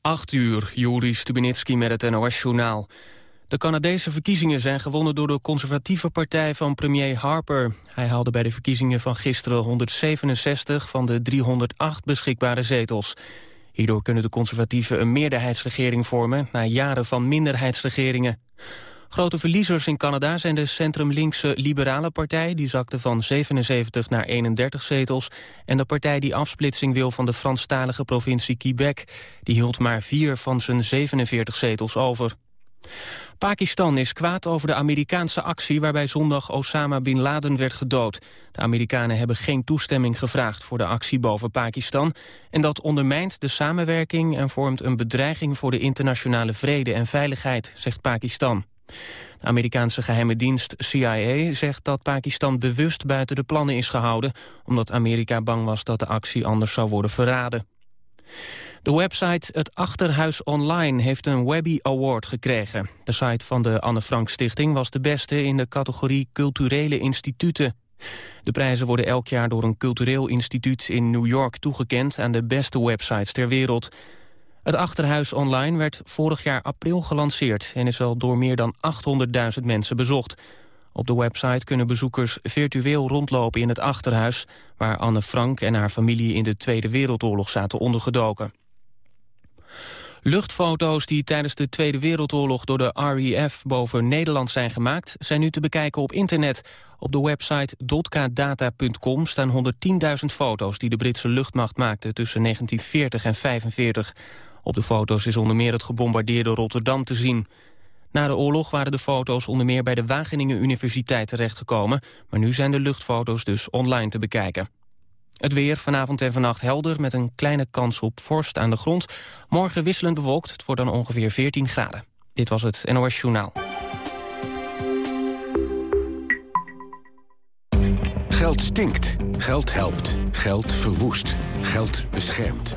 8 uur, Juri Stubenitski met het NOS-journaal. De Canadese verkiezingen zijn gewonnen door de conservatieve partij van premier Harper. Hij haalde bij de verkiezingen van gisteren 167 van de 308 beschikbare zetels. Hierdoor kunnen de conservatieven een meerderheidsregering vormen... na jaren van minderheidsregeringen. Grote verliezers in Canada zijn de centrum-linkse Liberale Partij... die zakte van 77 naar 31 zetels... en de partij die afsplitsing wil van de Franstalige provincie Quebec. Die hield maar vier van zijn 47 zetels over. Pakistan is kwaad over de Amerikaanse actie waarbij zondag Osama Bin Laden werd gedood. De Amerikanen hebben geen toestemming gevraagd voor de actie boven Pakistan en dat ondermijnt de samenwerking en vormt een bedreiging voor de internationale vrede en veiligheid, zegt Pakistan. De Amerikaanse geheime dienst CIA zegt dat Pakistan bewust buiten de plannen is gehouden... omdat Amerika bang was dat de actie anders zou worden verraden. De website Het Achterhuis Online heeft een Webby Award gekregen. De site van de Anne Frank Stichting was de beste in de categorie culturele instituten. De prijzen worden elk jaar door een cultureel instituut in New York toegekend aan de beste websites ter wereld. Het Achterhuis Online werd vorig jaar april gelanceerd... en is al door meer dan 800.000 mensen bezocht. Op de website kunnen bezoekers virtueel rondlopen in het Achterhuis... waar Anne Frank en haar familie in de Tweede Wereldoorlog zaten ondergedoken. Luchtfoto's die tijdens de Tweede Wereldoorlog door de REF boven Nederland zijn gemaakt... zijn nu te bekijken op internet. Op de website dotkadata.com staan 110.000 foto's die de Britse luchtmacht maakte tussen 1940 en 1945. Op de foto's is onder meer het gebombardeerde Rotterdam te zien. Na de oorlog waren de foto's onder meer bij de Wageningen Universiteit terechtgekomen... maar nu zijn de luchtfoto's dus online te bekijken. Het weer vanavond en vannacht helder met een kleine kans op vorst aan de grond. Morgen wisselend bewolkt, het wordt dan ongeveer 14 graden. Dit was het NOS Journaal. Geld stinkt. Geld helpt. Geld verwoest. Geld beschermt.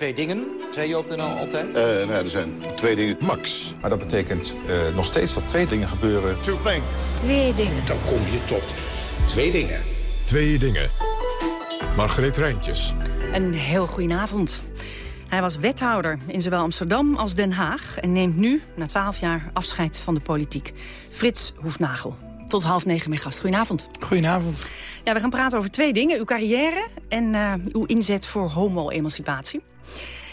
twee dingen, zei je op de NL altijd? Uh, nou, er zijn twee dingen. Max. Maar dat betekent uh, nog steeds dat twee dingen gebeuren. Two things. Twee dingen. Dan kom je tot twee dingen. Twee dingen. Margreet Rijntjes. Een heel goedenavond. Hij was wethouder in zowel Amsterdam als Den Haag... en neemt nu, na twaalf jaar, afscheid van de politiek. Frits Hoefnagel. Tot half negen mijn gast. Goedenavond. Goedenavond. Ja, we gaan praten over twee dingen. Uw carrière en uh, uw inzet voor homo-emancipatie.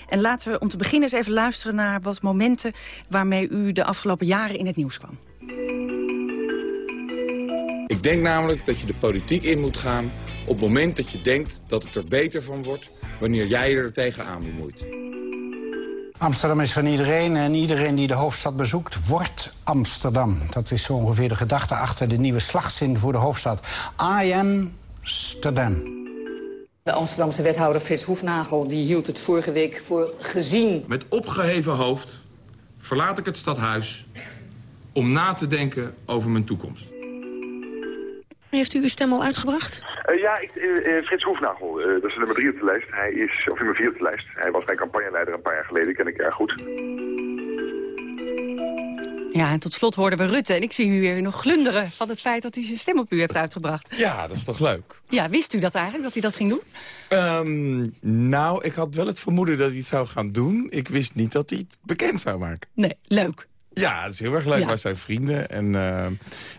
En laten we om te beginnen eens even luisteren naar wat momenten... waarmee u de afgelopen jaren in het nieuws kwam. Ik denk namelijk dat je de politiek in moet gaan... op het moment dat je denkt dat het er beter van wordt... wanneer jij er tegenaan bemoeit. Amsterdam is van iedereen en iedereen die de hoofdstad bezoekt, wordt Amsterdam. Dat is zo ongeveer de gedachte achter de nieuwe slagzin voor de hoofdstad. I am Amsterdam. De Amsterdamse wethouder Frits Hoefnagel die hield het vorige week voor gezien. Met opgeheven hoofd verlaat ik het stadhuis om na te denken over mijn toekomst. Heeft u uw stem al uitgebracht? Uh, ja, ik, uh, Frits Hoefnagel, uh, dat is nummer drie op de lijst. Hij is, of nummer vier op de lijst. Hij was mijn campagneleider een paar jaar geleden, ken ik erg goed. Ja, en tot slot hoorden we Rutte. En ik zie u weer nog glunderen van het feit dat hij zijn stem op u heeft uitgebracht. Ja, dat is toch leuk? Ja, wist u dat eigenlijk, dat hij dat ging doen? Um, nou, ik had wel het vermoeden dat hij het zou gaan doen. Ik wist niet dat hij het bekend zou maken. Nee, leuk. Ja, dat is heel erg leuk. Ja. Wij zijn vrienden. En uh,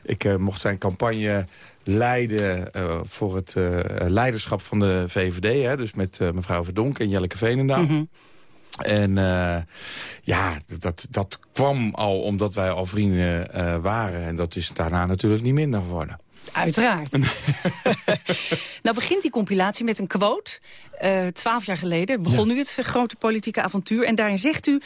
ik uh, mocht zijn campagne leiden uh, voor het leiderschap van de VVD. Hè, dus met mevrouw Verdonk en Jelleke Veenendaal. Mm -hmm. En uh, ja, dat, dat kwam al omdat wij al vrienden uh, waren. En dat is daarna natuurlijk niet minder geworden. Uiteraard. nou begint die compilatie met een quote. Eh, twaalf jaar geleden begon nu het grote politieke avontuur. En daarin zegt u,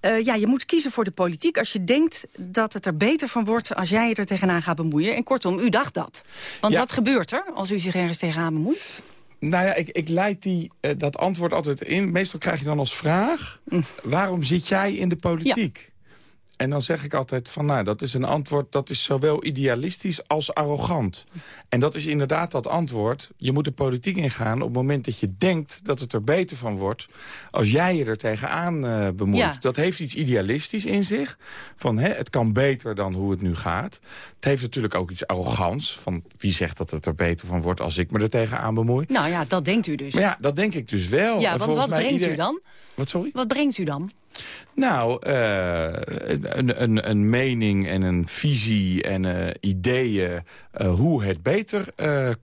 uh, ja, je moet kiezen voor de politiek... als je denkt dat het er beter van wordt als jij je er tegenaan gaat bemoeien. En kortom, u dacht dat. Want wat gebeurt er als u zich ergens tegenaan bemoeit? Nou ja, ik, ik leid die, uh, dat antwoord altijd in. Meestal krijg je dan als vraag... Mm. waarom zit jij in de politiek? En dan zeg ik altijd van, nou, dat is een antwoord... dat is zowel idealistisch als arrogant. En dat is inderdaad dat antwoord. Je moet de politiek ingaan op het moment dat je denkt... dat het er beter van wordt als jij je er tegenaan uh, bemoeit. Dat heeft iets idealistisch in zich. Van, hè, het kan beter dan hoe het nu gaat. Het heeft natuurlijk ook iets arrogants. Van, wie zegt dat het er beter van wordt als ik me er tegenaan bemoei? Nou ja, dat denkt u dus. Maar ja, dat denk ik dus wel. Ja, want wat brengt u dan? Wat, sorry? Wat brengt u dan? Nou, uh, een, een, een, mening en een visie en uh, ideeën uh, hoe het beter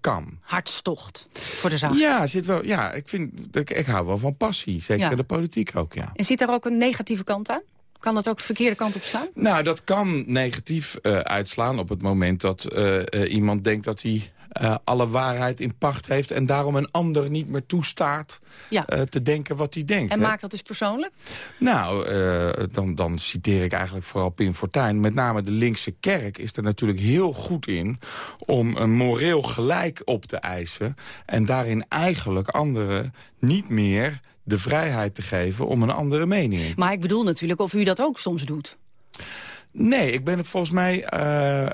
kan. Hartstocht voor de zaak. Ja, zit wel, ja ik, vind, ik, ik hou wel van passie. Zeker ja. in de politiek ook, ja. En zit er ook een negatieve kant aan? Kan dat ook de verkeerde kant op slaan? Nou, dat kan negatief uitslaan op het moment dat iemand denkt dat hij uh, alle waarheid in pacht heeft... en daarom een ander niet meer toestaat ja. uh, te denken wat hij denkt. En maakt dat dus persoonlijk? Nou, uh, dan, dan citeer ik eigenlijk vooral Pim Fortuyn. Met name de linkse kerk is er natuurlijk heel goed in... om een moreel gelijk op te eisen... en daarin eigenlijk anderen niet meer de vrijheid te geven om een andere mening. Maar ik bedoel natuurlijk of u dat ook soms doet. Nee, ik ben volgens mij, uh,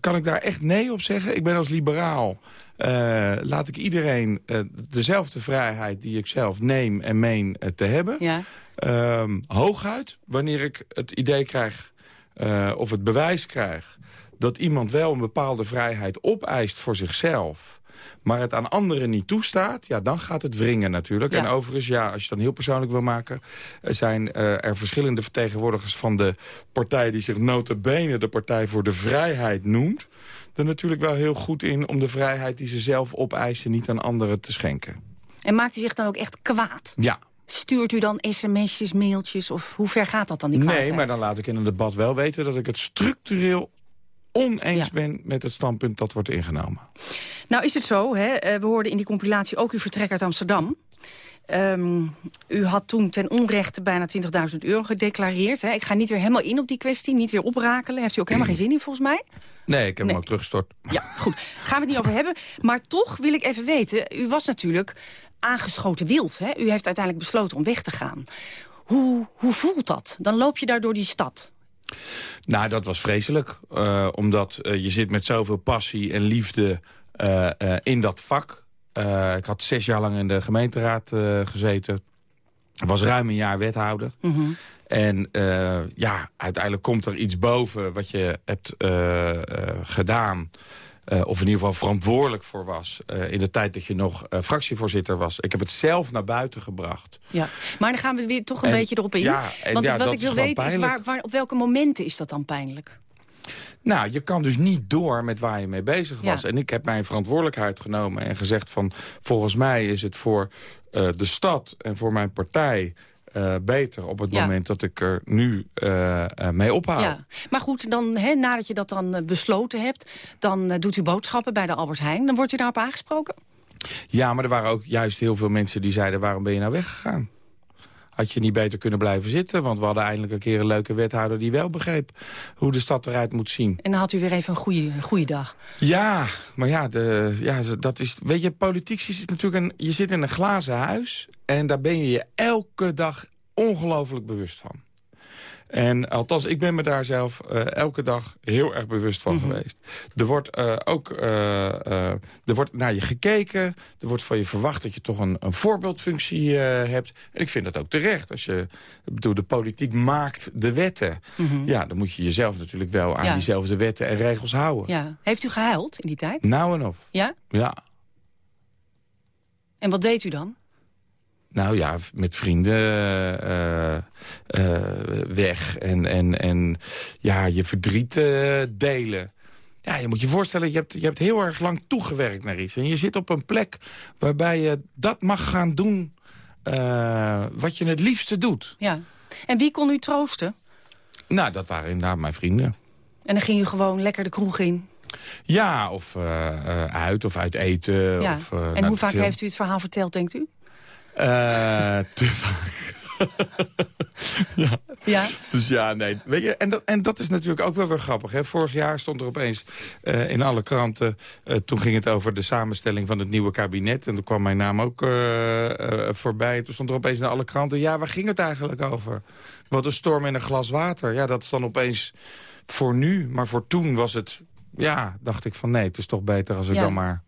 kan ik daar echt nee op zeggen. Ik ben als liberaal, uh, laat ik iedereen uh, dezelfde vrijheid die ik zelf neem en meen te hebben. Ja. Ehm, hooguit, wanneer ik het idee krijg, of het bewijs krijg... dat iemand wel een bepaalde vrijheid opeist voor zichzelf maar het aan anderen niet toestaat... ja, dan gaat het wringen natuurlijk. En overigens, ja, als je het dan heel persoonlijk wil maken... zijn uh, er verschillende vertegenwoordigers van de partij... die zich notabene de Partij voor de Vrijheid noemt... er natuurlijk wel heel goed in om de vrijheid die ze zelf opeisen... niet aan anderen te schenken. En maakt u zich dan ook echt kwaad? Ja, Stuurt u dan sms'jes, mailtjes? Of hoe ver gaat dat dan, die? Nee, maar dan laat ik in een debat wel weten... dat ik het structureel oneens ben met het standpunt dat wordt ingenomen. Nou is het zo, hè? Eh, we hoorden in die compilatie ook uw vertrek uit Amsterdam. Um, u had toen ten onrechte bijna 20.000 euro gedeclareerd. Hè? Ik ga niet weer helemaal in op die kwestie, niet weer oprakelen. Heeft u ook helemaal geen zin in volgens mij? Nee, ik heb hem ook teruggestort. Ja, goed. Gaan we het niet over hebben. Maar toch wil ik even weten, u was natuurlijk aangeschoten wild. Hè? U heeft uiteindelijk besloten om weg te gaan. Hoe, hoe voelt dat? Dan loop je daar door die stad. Nou, dat was vreselijk. Uh, omdat uh, je zit met zoveel passie en liefde uh, in dat vak. ik had zes jaar lang in de gemeenteraad gezeten. was ruim een jaar wethouder. Mm -hmm. En ja, uiteindelijk komt er iets boven wat je hebt gedaan... Uh, of in ieder geval verantwoordelijk voor was... Uh, in de tijd dat je nog uh, fractievoorzitter was. Ik heb het zelf naar buiten gebracht. Ja, maar dan gaan we weer toch een beetje erop in. Ja, en Want ja, wat ik wil weten is, waar, waar, op welke momenten is dat dan pijnlijk? Nou, je kan dus niet door met waar je mee bezig was. Ja. En ik heb mijn verantwoordelijkheid genomen en gezegd van... volgens mij is het voor de stad en voor mijn partij... Uh, beter op het moment dat ik er nu uh, mee ophaal. Ja. Maar goed, dan, hè, nadat je dat dan besloten hebt... dan doet u boodschappen bij de Albert Heijn. Dan wordt u daarop aangesproken? Ja, maar er waren ook juist heel veel mensen die zeiden... waarom ben je nou weggegaan? Had je niet beter kunnen blijven zitten? Want we hadden eindelijk een keer een leuke wethouder... die wel begreep hoe de stad eruit moet zien. En dan had u weer even een goede, goede dag. Ja, maar ja, de, ja, dat is... Weet je, politiek is natuurlijk een... Je zit in een glazen huis en daar ben je je elke dag ongelooflijk bewust van. En althans, ik ben me daar zelf uh, elke dag heel erg bewust van mm -hmm. geweest. Er wordt uh, ook uh, er wordt naar je gekeken. Er wordt van je verwacht dat je toch een, een voorbeeldfunctie hebt. En ik vind dat ook terecht. Als je, bedoel, de politiek maakt de wetten. Mm -hmm. Ja, dan moet je jezelf natuurlijk wel aan ja. diezelfde wetten en regels houden. Ja. Heeft u gehuild in die tijd? Nou en of. Ja? Ja. En wat deed u dan? Nou ja, met vrienden uh, uh, weg en, en, en ja, je verdriet uh, delen. Ja, je moet je voorstellen, je hebt, je hebt heel erg lang toegewerkt naar iets. En je zit op een plek waarbij je dat mag gaan doen wat je het liefste doet. Ja. En wie kon u troosten? Nou, dat waren inderdaad mijn vrienden. En dan ging u gewoon lekker de kroeg in? Ja, of uit, of uit eten. Ja. Of, en hoe vaak heeft u het verhaal verteld, denkt u? Te vaak. ja. ja. Dus ja, nee. Weet je, en, dat, en dat is natuurlijk ook wel weer grappig. Hè? Vorig jaar stond er opeens uh, in alle kranten... Uh, toen ging het over de samenstelling van het nieuwe kabinet. En toen kwam mijn naam ook uh, voorbij. Toen stond er opeens in alle kranten... ja, waar ging het eigenlijk over? Wat een storm in een glas water. Ja, dat is dan opeens voor nu. Maar voor toen was het... Ja, dacht ik van nee, het is toch beter als ik ja. dan maar...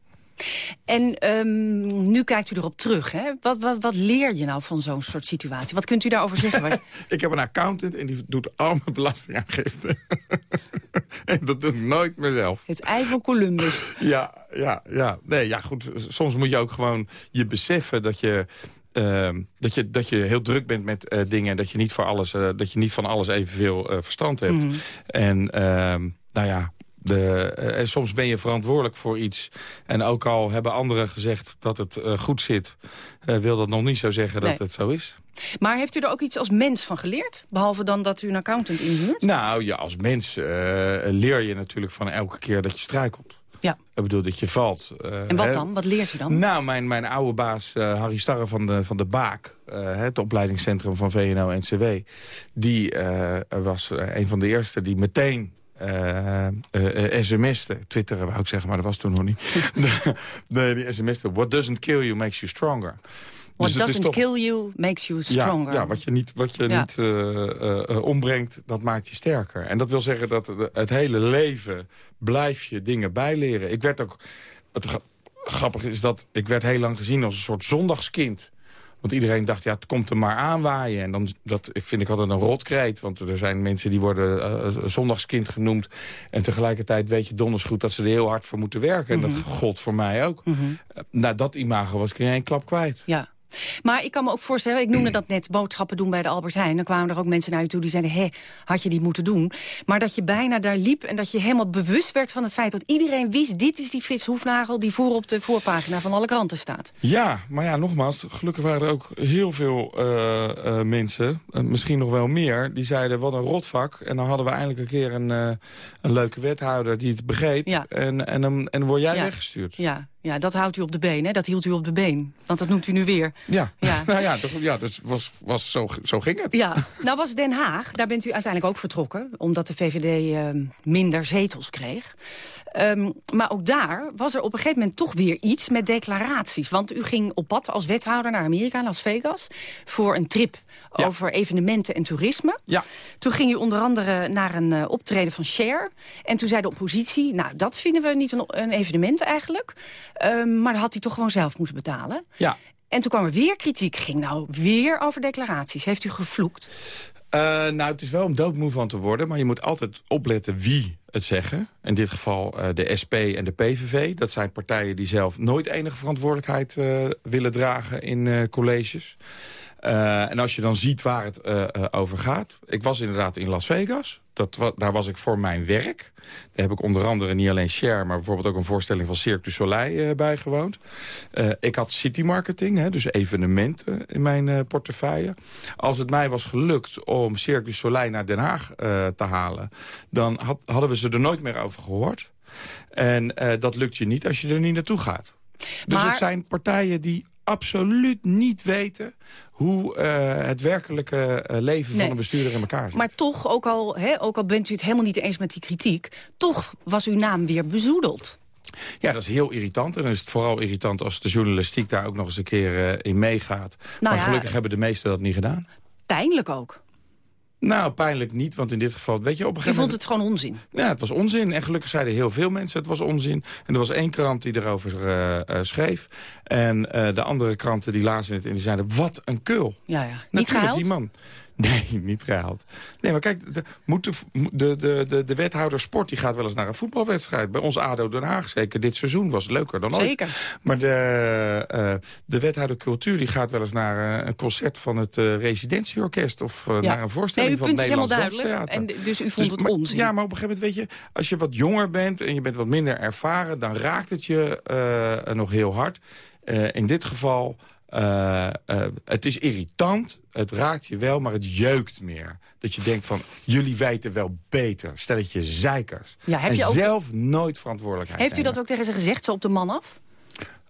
En um, nu kijkt u erop terug. Hè? Wat, wat, wat leer je nou van zo'n soort situatie? Wat kunt u daarover zeggen? ik heb een accountant en die doet al mijn belastingaangifte. en dat doe ik nooit meer zelf. Het ei van Columbus. ja, ja, ja. Nee, ja, goed. Soms moet je ook gewoon je beseffen dat je... Uh, dat, je, dat je heel druk bent met uh, dingen... dat je niet, voor alles, uh, dat je niet van alles evenveel uh, verstand hebt. Mm. En nou ja, de, en soms ben je verantwoordelijk voor iets. En ook al hebben anderen gezegd dat het uh, goed zit... Uh, wil dat nog niet zo zeggen nee. dat het zo is. Maar heeft u er ook iets als mens van geleerd? Behalve dan dat u een accountant inhuurt? Nou ja, als mens leer je natuurlijk van elke keer dat je struikelt. Ja. Ik bedoel dat je valt. en wat dan? Wat leert u dan? Nou, mijn, mijn oude baas Harry Starre van de, van de Baak... het opleidingscentrum van VNO-NCW... die was een van de eerste die meteen uh, uh, sms'te. Twitteren wou ik zeggen, maar dat was toen nog niet. nee, die sms'te. What doesn't kill you makes you stronger. What dus doesn't toch... kill you makes you stronger. Ja, ja wat je niet, wat je ja. niet uh, ombrengt, dat maakt je sterker. En dat wil zeggen dat het hele leven blijf je dingen bijleren. Ik werd ook... Het grappig is dat ik werd heel lang gezien als een soort zondagskind. Want iedereen dacht, ja, het komt er maar aanwaaien. En dan, dat vind ik altijd een rotkreet. Want er zijn mensen die worden uh, zondagskind genoemd. En tegelijkertijd weet je donders goed dat ze er heel hard voor moeten werken. En mm -hmm. dat gold voor mij ook. Mm -hmm. uh, nou, dat imago was ik in één klap kwijt. Ja. Maar ik kan me ook voorstellen, ik noemde dat net boodschappen doen bij de Albert Heijn. Dan kwamen er ook mensen naar je toe die zeiden, hé, had je die moeten doen? Maar dat je bijna daar liep en dat je helemaal bewust werd van het feit dat iedereen wist, dit is die Frits Hoefnagel die voor op de voorpagina van alle kranten staat. Ja, maar ja, nogmaals, gelukkig waren er ook heel veel uh, uh, mensen, uh, misschien nog wel meer, die zeiden, wat een rotvak. En dan hadden we eindelijk een keer een, een leuke wethouder die het begreep. Ja. En, en, dan, en dan word jij ja. weggestuurd. Ja, ja, dat houdt u op de been, hè? Dat hield u op de been. Want dat noemt u nu weer. Ja, ja. nou ja, dat, ja dus was, was zo, zo ging het. Ja, nou was Den Haag, daar bent u uiteindelijk ook vertrokken... omdat de VVD uh, minder zetels kreeg. Um, maar ook daar was er op een gegeven moment toch weer iets met declaraties. Want u ging op pad als wethouder naar Amerika, Las Vegas... voor een trip ja. over evenementen en toerisme. Ja. Toen ging u onder andere naar een uh, optreden van Cher. En toen zei de oppositie, nou, dat vinden we niet een, een evenement eigenlijk. Um, maar dat had hij toch gewoon zelf moeten betalen. Ja. En toen kwam er weer kritiek. Ging nou weer over declaraties. Heeft u gevloekt? Uh, nou, het is wel om doodmoe van te worden. Maar je moet altijd opletten wie het zeggen. In dit geval uh, de SP en de PVV. Dat zijn partijen die zelf nooit enige verantwoordelijkheid uh, willen dragen in colleges. Uh, en als je dan ziet waar het uh, uh, over gaat. Ik was inderdaad in Las Vegas. Dat, daar was ik voor mijn werk. Daar heb ik onder andere niet alleen Share... maar bijvoorbeeld ook een voorstelling van Cirque du Soleil bijgewoond. ik had city marketing, hè, dus evenementen in mijn portefeuille. Als het mij was gelukt om Cirque du Soleil naar Den Haag te halen... dan had, hadden we ze er nooit meer over gehoord. En dat lukt je niet als je er niet naartoe gaat. Dus maar... het zijn partijen die absoluut niet weten hoe uh, het werkelijke uh, leven nee. van een bestuurder in elkaar zit. Maar toch, ook al, ook al bent u het helemaal niet eens met die kritiek... toch was uw naam weer bezoedeld. Ja, dat is heel irritant. En dan is het vooral irritant als de journalistiek daar ook nog eens een keer uh, in meegaat. Nou maar gelukkig hebben de meesten dat niet gedaan. Pijnlijk ook. Nou, pijnlijk niet, want in dit geval... Weet je, op een gegeven je vond het gewoon onzin? Ja, het was onzin. En gelukkig zeiden heel veel mensen het was onzin. En er was één krant die erover uh, uh, schreef. En uh, de andere kranten die lazen het en die zeiden... wat een kul. Ja, ja. Niet gehaald? die man. Nee, niet gehaald. Nee, maar kijk, de, moet de, de, de, de, wethouder sport die gaat wel eens naar een voetbalwedstrijd. Bij ons ADO Den Haag, zeker dit seizoen, was leuker dan ooit. Zeker. Maar de, uh, de wethouder cultuur die gaat wel eens naar uh, een concert van het uh, residentieorkest... of ja. naar een voorstelling nee, van het Nederlands duidelijk. En dus u vond dus, het maar, onzin? Ja, maar op een gegeven moment, weet je... als je wat jonger bent en je bent wat minder ervaren... dan raakt het je nog heel hard. in dit geval... Uh, uh, het is irritant, het raakt je wel, maar het jeukt meer. Dat je denkt van, jullie weten wel beter. Stelletje zeikers. Ja, heb en je ook... zelf nooit verantwoordelijkheid Heeft u dat ook tegen ze gezegd, zo op de man af?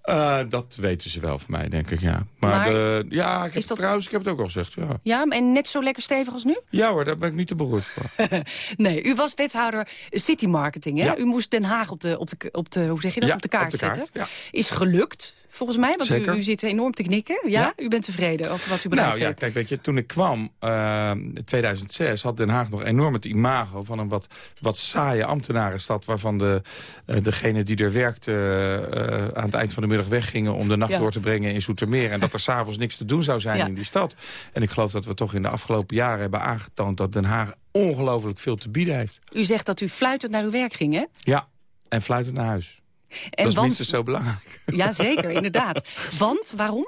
Uh, dat weten ze wel van mij, denk ik, ja. Maar, maar de, ja, ik heb, dat... trouwens, ik heb het ook al gezegd, ja. Ja, en net zo lekker stevig als nu? Ja hoor, daar ben ik niet te beroerd voor. nee, u was wethouder city marketing, hè? Ja. U moest Den Haag op de, op de, op de hoe zeg je dat, ja, op de kaart, op de kaart zetten. ja. Is gelukt, volgens mij, want u, u, zit enorm te knikken. Ja? Ja? U bent tevreden over wat u bereikt Nou ja, kijk, weet je, toen ik kwam, uh, in 2006, had Den Haag nog enorm het imago van een wat, wat saaie ambtenarenstad, waarvan de, uh, degene die er werkte uh, aan het eind van de middag weggingen om de nacht Ja. door te brengen in Zoetermeer. En dat er s'avonds niks te doen zou zijn Ja. in die stad. En ik geloof dat we toch in de afgelopen jaren hebben aangetoond dat Den Haag ongelooflijk veel te bieden heeft. U zegt dat u fluitend naar uw werk ging, hè? Ja, en fluitend naar huis. En dat is want- minstens zo belangrijk. Jazeker, inderdaad. Want, waarom?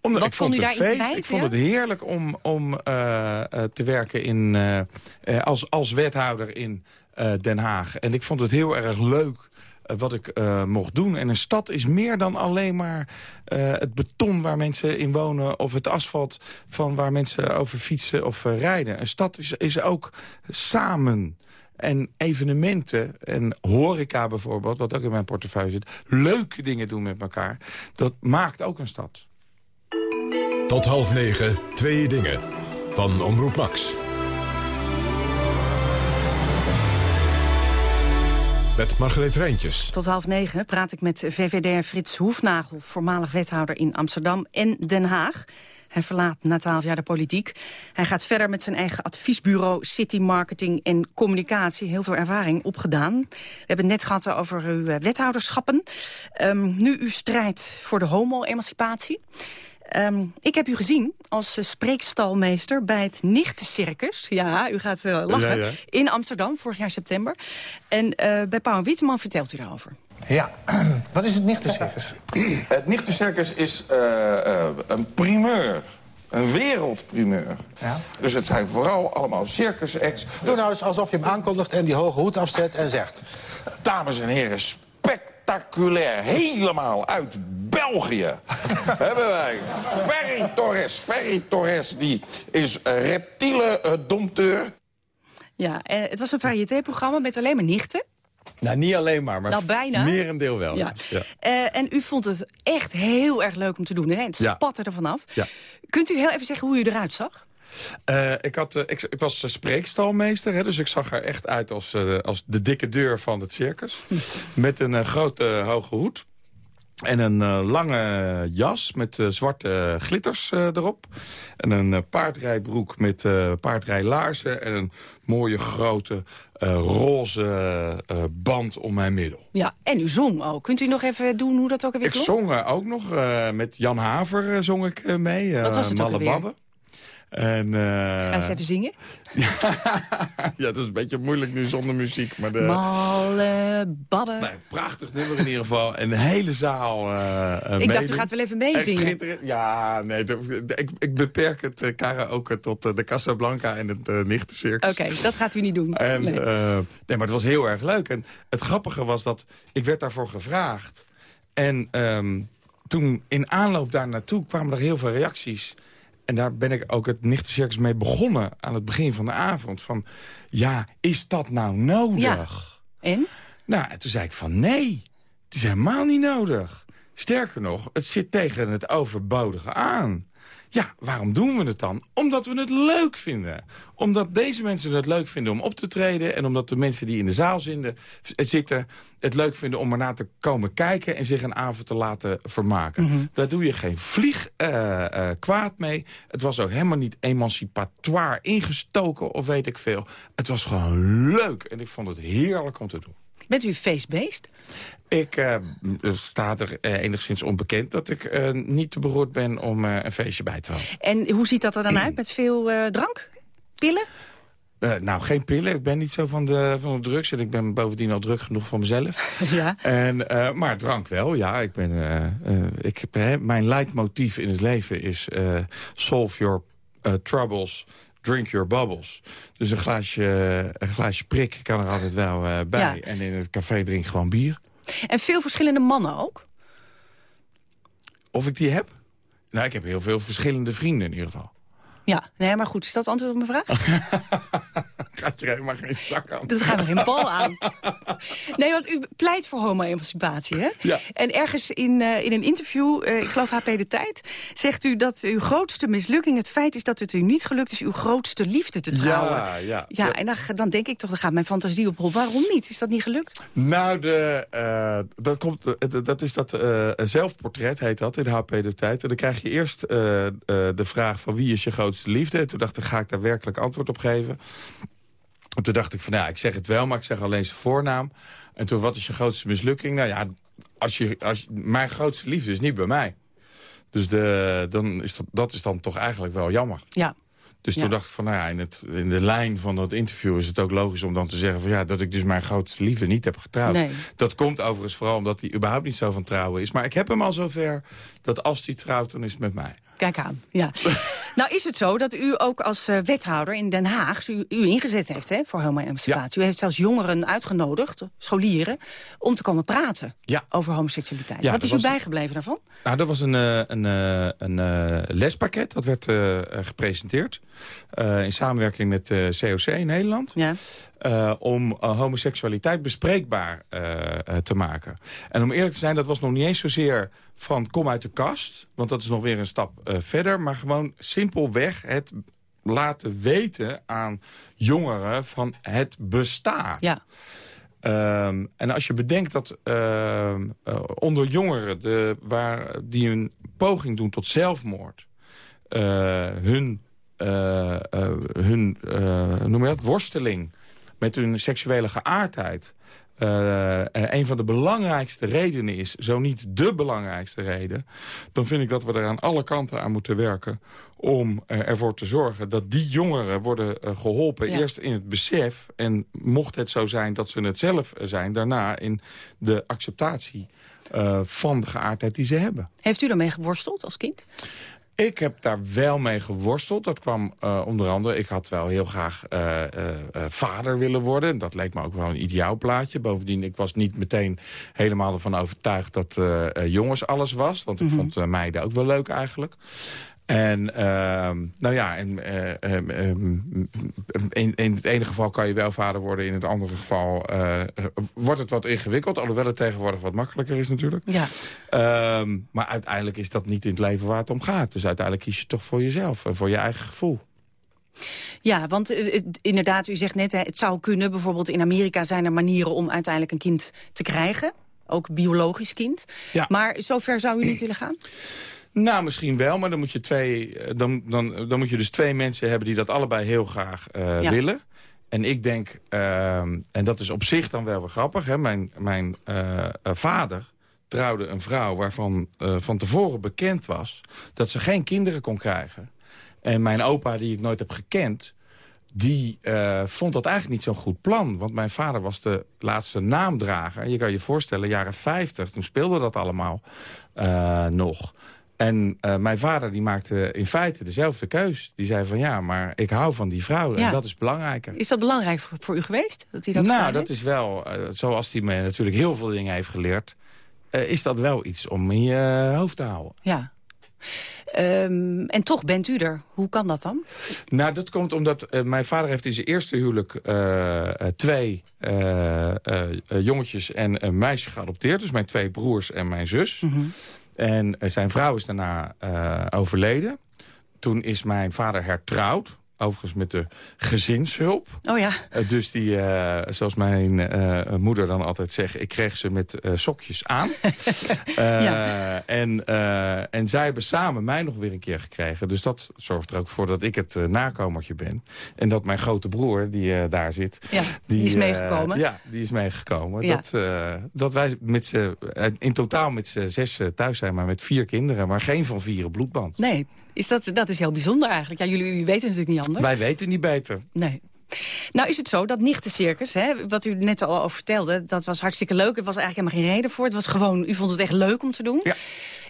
Omdat Wat ik vond het feest. kwijt, Ik vond ja? het heerlijk om, om eh, eh, te werken in, eh, als, als wethouder in Den Haag. En ik vond het heel erg leuk wat ik mocht doen. En een stad is meer dan alleen maar het beton waar mensen in wonen... of het asfalt van waar mensen over fietsen of rijden. Een stad is, is ook samen. En evenementen en horeca bijvoorbeeld, wat ook in mijn portefeuille zit... leuke dingen doen met elkaar, dat maakt ook een stad. Tot half negen, twee dingen. Van Omroep Max. Met Margreet Rijntjes. Tot half negen praat ik met VVD'er Frits Hoefnagel... voormalig wethouder in Amsterdam en Den Haag. Hij verlaat na twaalf jaar de politiek. Hij gaat verder met zijn eigen adviesbureau City Marketing en Communicatie. Heel veel ervaring opgedaan. We hebben het net gehad over uw eh, wethouderschappen. Ehm, nu uw strijd voor de homo-emancipatie. Ehm, ik heb u gezien als eh, spreekstalmeester bij het Nichtencircus. Ja, u gaat eh, lachen. Ja, ja. In Amsterdam, vorig jaar september. En bij Pauw en Witteman vertelt u daarover. Ja, wat is het Nichtencircus? Het Nichtencircus is eh, eh, een primeur. Een wereldprimeur. Ja. Dus het zijn vooral allemaal circus-acts. Doe nou eens alsof je hem aankondigt en die hoge hoed afzet en zegt... Dames en heren, spectaculair, helemaal uit België... hebben wij Ferry Torres. Ferry Torres, die is reptiele eh, dompteur. Ja, eh, het was een variétéprogramma met alleen maar nichten. Nou, niet alleen maar, maar Nou, bijna. merendeel wel. Ja. Ja. Eh, en u vond het echt heel erg leuk om te doen. Hè? Het Ja. spatte er vanaf. Ja. Kunt u heel even zeggen hoe u eruit zag? Eh, ik, had, eh, ik, ik was spreekstalmeester, hè, dus ik zag er echt uit als, als de dikke deur van het circus. met een grote hoge hoed. En een lange jas met zwarte glitters erop. En een paardrijbroek met paardrijlaarzen. En een mooie grote eh, roze eh, band om mijn middel. Ja, en u zong ook. Kunt u nog even doen hoe dat ook alweer Ik klonk? zong eh, ook nog met Jan Haver zong ik mee. Wat was het ook. En, eh, Ga eens even zingen. ja, dat is een beetje moeilijk nu zonder muziek. Maar de, Malle babbe. Nee, prachtig nummer in ieder geval. En de hele zaal eh eh, ik dacht, u gaat wel even meezingen. Ja, nee, de- de- ik, ik beperk het uh, karaoke tot de Casablanca en het uh, Nichtencircus. Oké, dat gaat u niet doen. En, Nee. eh, nee, maar het was heel erg leuk. En het grappige was dat ik werd daarvoor gevraagd. En ehm, toen in aanloop daar naartoe kwamen er heel veel reacties. En daar ben ik ook het Nichtencircus mee begonnen aan het begin van de avond. Van, ja, is dat nou nodig? Ja. En? Nou, en toen zei ik van nee, het is helemaal niet nodig. Sterker nog, het zit tegen het overbodige aan. Ja, waarom doen we het dan? Omdat we het leuk vinden. Omdat deze mensen het leuk vinden om op te treden... en omdat de mensen die in de zaal zitten, zitten het leuk vinden om ernaar te komen kijken... en zich een avond te laten vermaken. Mhm. Daar doe je geen vlieg eh, eh, kwaad mee. Het was ook helemaal niet emancipatoire ingestoken of weet ik veel. Het was gewoon leuk en ik vond het heerlijk om te doen. Bent u feestbeest? Ik eh, sta er eh, enigszins onbekend dat ik eh, niet te beroerd ben om een feestje bij te wonen. En hoe ziet dat er dan uit? Met veel drank? Pillen? Nou, geen pillen. Ik ben niet zo van de, van de drugs. En ik ben bovendien al druk genoeg voor mezelf. Ja. En, maar drank wel, ja. Ik ben, ik heb, mijn leidmotief in het leven is... solve your troubles, drink your bubbles. Dus een glaasje, een glaasje prik kan er altijd wel eh, bij. Ja. En in het café drink gewoon bier. En veel verschillende mannen ook? Of ik die heb? Nou, ik heb heel veel verschillende vrienden in ieder geval. Ja, nee, maar goed, is dat antwoord op mijn vraag? Gaat je helemaal geen zak aan. Dat gaat me geen bal aan. Nee, want u pleit voor homo-emancipatie, hè? Ja. En ergens in, uh, in een interview, uh, ik geloof HP De Tijd... zegt u dat uw grootste mislukking het feit is dat het u niet gelukt is... uw grootste liefde te trouwen. Ja, ja. Ja, en dan, dan denk ik toch, dan gaat mijn fantasie op rol. Waarom niet? Is dat niet gelukt? Nou, de, uh, dat, komt, dat is dat zelfportret, heet dat, in HP De Tijd. En dan krijg je eerst de vraag van wie is je grootste liefde. En toen dacht ik, ga ik daar werkelijk antwoord op geven? En toen dacht ik van, ja, ik zeg het wel, maar ik zeg alleen zijn voornaam. En toen, wat is je grootste mislukking? Nou ja, als je, als, mijn grootste liefde is niet bij mij. Dus de, dan is dat, dat is dan toch eigenlijk wel jammer. Ja. Dus Ja. toen dacht ik van, nou ja, in, het, in de lijn van dat interview is het ook logisch om dan te zeggen... van ja, dat ik dus mijn grootste liefde niet heb getrouwd. Nee. Dat komt overigens vooral omdat hij überhaupt niet zo van trouwen is. Maar ik heb hem al zover dat als hij trouwt, dan is het met mij. Kijk aan, ja. nou is het zo dat u ook als eh, wethouder in Den Haag... u, u ingezet heeft hè, voor homo-emancipatie. U heeft zelfs jongeren uitgenodigd, scholieren... om te komen praten Ja. over homoseksualiteit. Ja, Wat is u bijgebleven daarvan? Nou, dat was een, eh, een, eh, een lespakket. Dat werd gepresenteerd in samenwerking met de COC in Nederland. Ja. om homoseksualiteit bespreekbaar te maken. En om eerlijk te zijn, dat was nog niet eens zozeer van kom uit de kast. Want dat is nog weer een stap verder. Maar gewoon simpelweg het laten weten aan jongeren van het bestaat. Ja. Ehm, en als je bedenkt dat ehm, eh, onder jongeren de, waar, die een poging doen tot zelfmoord... eh, hun, eh, hun noem je dat, worsteling met hun seksuele geaardheid... eh, eh, een van de belangrijkste redenen is, zo niet de belangrijkste reden... dan vind ik dat we er aan alle kanten aan moeten werken... om eh, ervoor te zorgen dat die jongeren worden eh, geholpen. Ja. Eerst in het besef, en mocht het zo zijn dat ze het zelf zijn... daarna in de acceptatie van de geaardheid die ze hebben. Heeft u daarmee geworsteld als kind? Ik heb daar wel mee geworsteld. Dat kwam eh, onder andere... Ik had wel heel graag eh, eh, vader willen worden. Dat leek me ook wel een ideaal plaatje. Bovendien, ik was niet meteen helemaal ervan overtuigd... dat jongens alles was. Want ik Mhm. vond meiden ook wel leuk eigenlijk. En ehm, nou ja, en, eh, ehm, ehm, in, in het ene geval kan je wel vader worden. In het andere geval eh, eh, wordt het wat ingewikkeld. Alhoewel het tegenwoordig wat makkelijker is natuurlijk. Ja. Maar uiteindelijk is dat niet in het leven waar het om gaat. Dus uiteindelijk kies je toch voor jezelf en voor je eigen gevoel. Ja, want het- inderdaad, u zegt net, het zou kunnen. Bijvoorbeeld in Amerika zijn er manieren om uiteindelijk een kind te krijgen. Ook biologisch kind. Ja. Maar zover zou u niet willen gaan? Nou, misschien wel, maar dan moet je, twee, eh, dan, dan, dan moet je dus twee mensen hebben... die dat allebei heel graag eh, Ja. willen. En ik denk, ehm, en dat is op zich dan wel weer grappig... Hè, mijn, mijn eh, vader trouwde een vrouw waarvan van tevoren bekend was... dat ze geen kinderen kon krijgen. En mijn opa, die ik nooit heb gekend... die vond dat eigenlijk niet zo'n goed plan. Want mijn vader was de laatste naamdrager. Je kan je voorstellen, jaren 50, toen speelde dat allemaal nog. En eh, mijn vader die maakte in feite dezelfde keus. Die zei van ja, maar ik hou van die vrouw. Ja. En dat is belangrijker. Is dat belangrijk voor, voor u geweest? Dat hij dat nou, dat heeft? is wel, eh, zoals hij me natuurlijk heel veel dingen heeft geleerd... eh, is dat wel iets om in je hoofd te houden. Ja. Ehm, en toch bent u er. Hoe kan dat dan? Nou, dat komt omdat mijn vader heeft in zijn eerste huwelijk twee eh, jongetjes en een meisje geadopteerd. Dus mijn twee broers en mijn zus. Mhm. En eh, zijn vrouw is daarna eh, overleden. Toen is mijn vader hertrouwd. Overigens met de gezinshulp. Oh ja. Eh, dus die, eh, zoals mijn eh, moeder dan altijd zegt... ik kreeg ze met sokjes aan. Ja. en, en zij hebben samen mij nog weer een keer gekregen. Dus dat zorgt er ook voor dat ik het nakomertje ben. En dat mijn grote broer, die daar zit... Ja, die is meegekomen. ja, die is meegekomen. Ja. Dat, dat wij met z'n, eh, in totaal met z'n zes thuis zijn, maar met vier kinderen. Maar geen van vieren bloedband. Nee, is dat, dat is heel bijzonder eigenlijk. Ja, jullie, jullie weten natuurlijk niet anders. Wij weten niet beter. Nee. Nou is het zo, dat nichtencircus, hè, wat u net al over vertelde... dat was hartstikke leuk. Er was eigenlijk helemaal geen reden voor. Het was gewoon, u vond het echt leuk om te doen. Ja.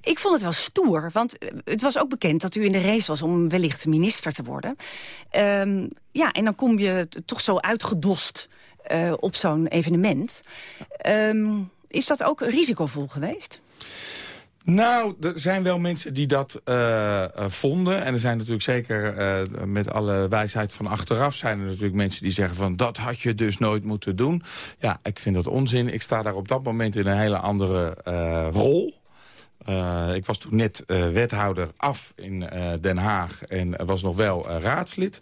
Ik vond het wel stoer, want eh, het was ook bekend dat u in de race was... om wellicht minister te worden. Ehm, ja, en dan kom je toch zo uitgedost eh, op zo'n evenement. Ehm, is dat ook risicovol geweest? Nou, er zijn wel mensen die dat uh, vonden. En er zijn natuurlijk zeker uh, met alle wijsheid van achteraf... zijn er natuurlijk mensen die zeggen van... dat had je dus nooit moeten doen. Ja, ik vind dat onzin. Ik sta daar op dat moment in een hele andere rol. ik was toen net wethouder af in Den Haag en was nog wel raadslid.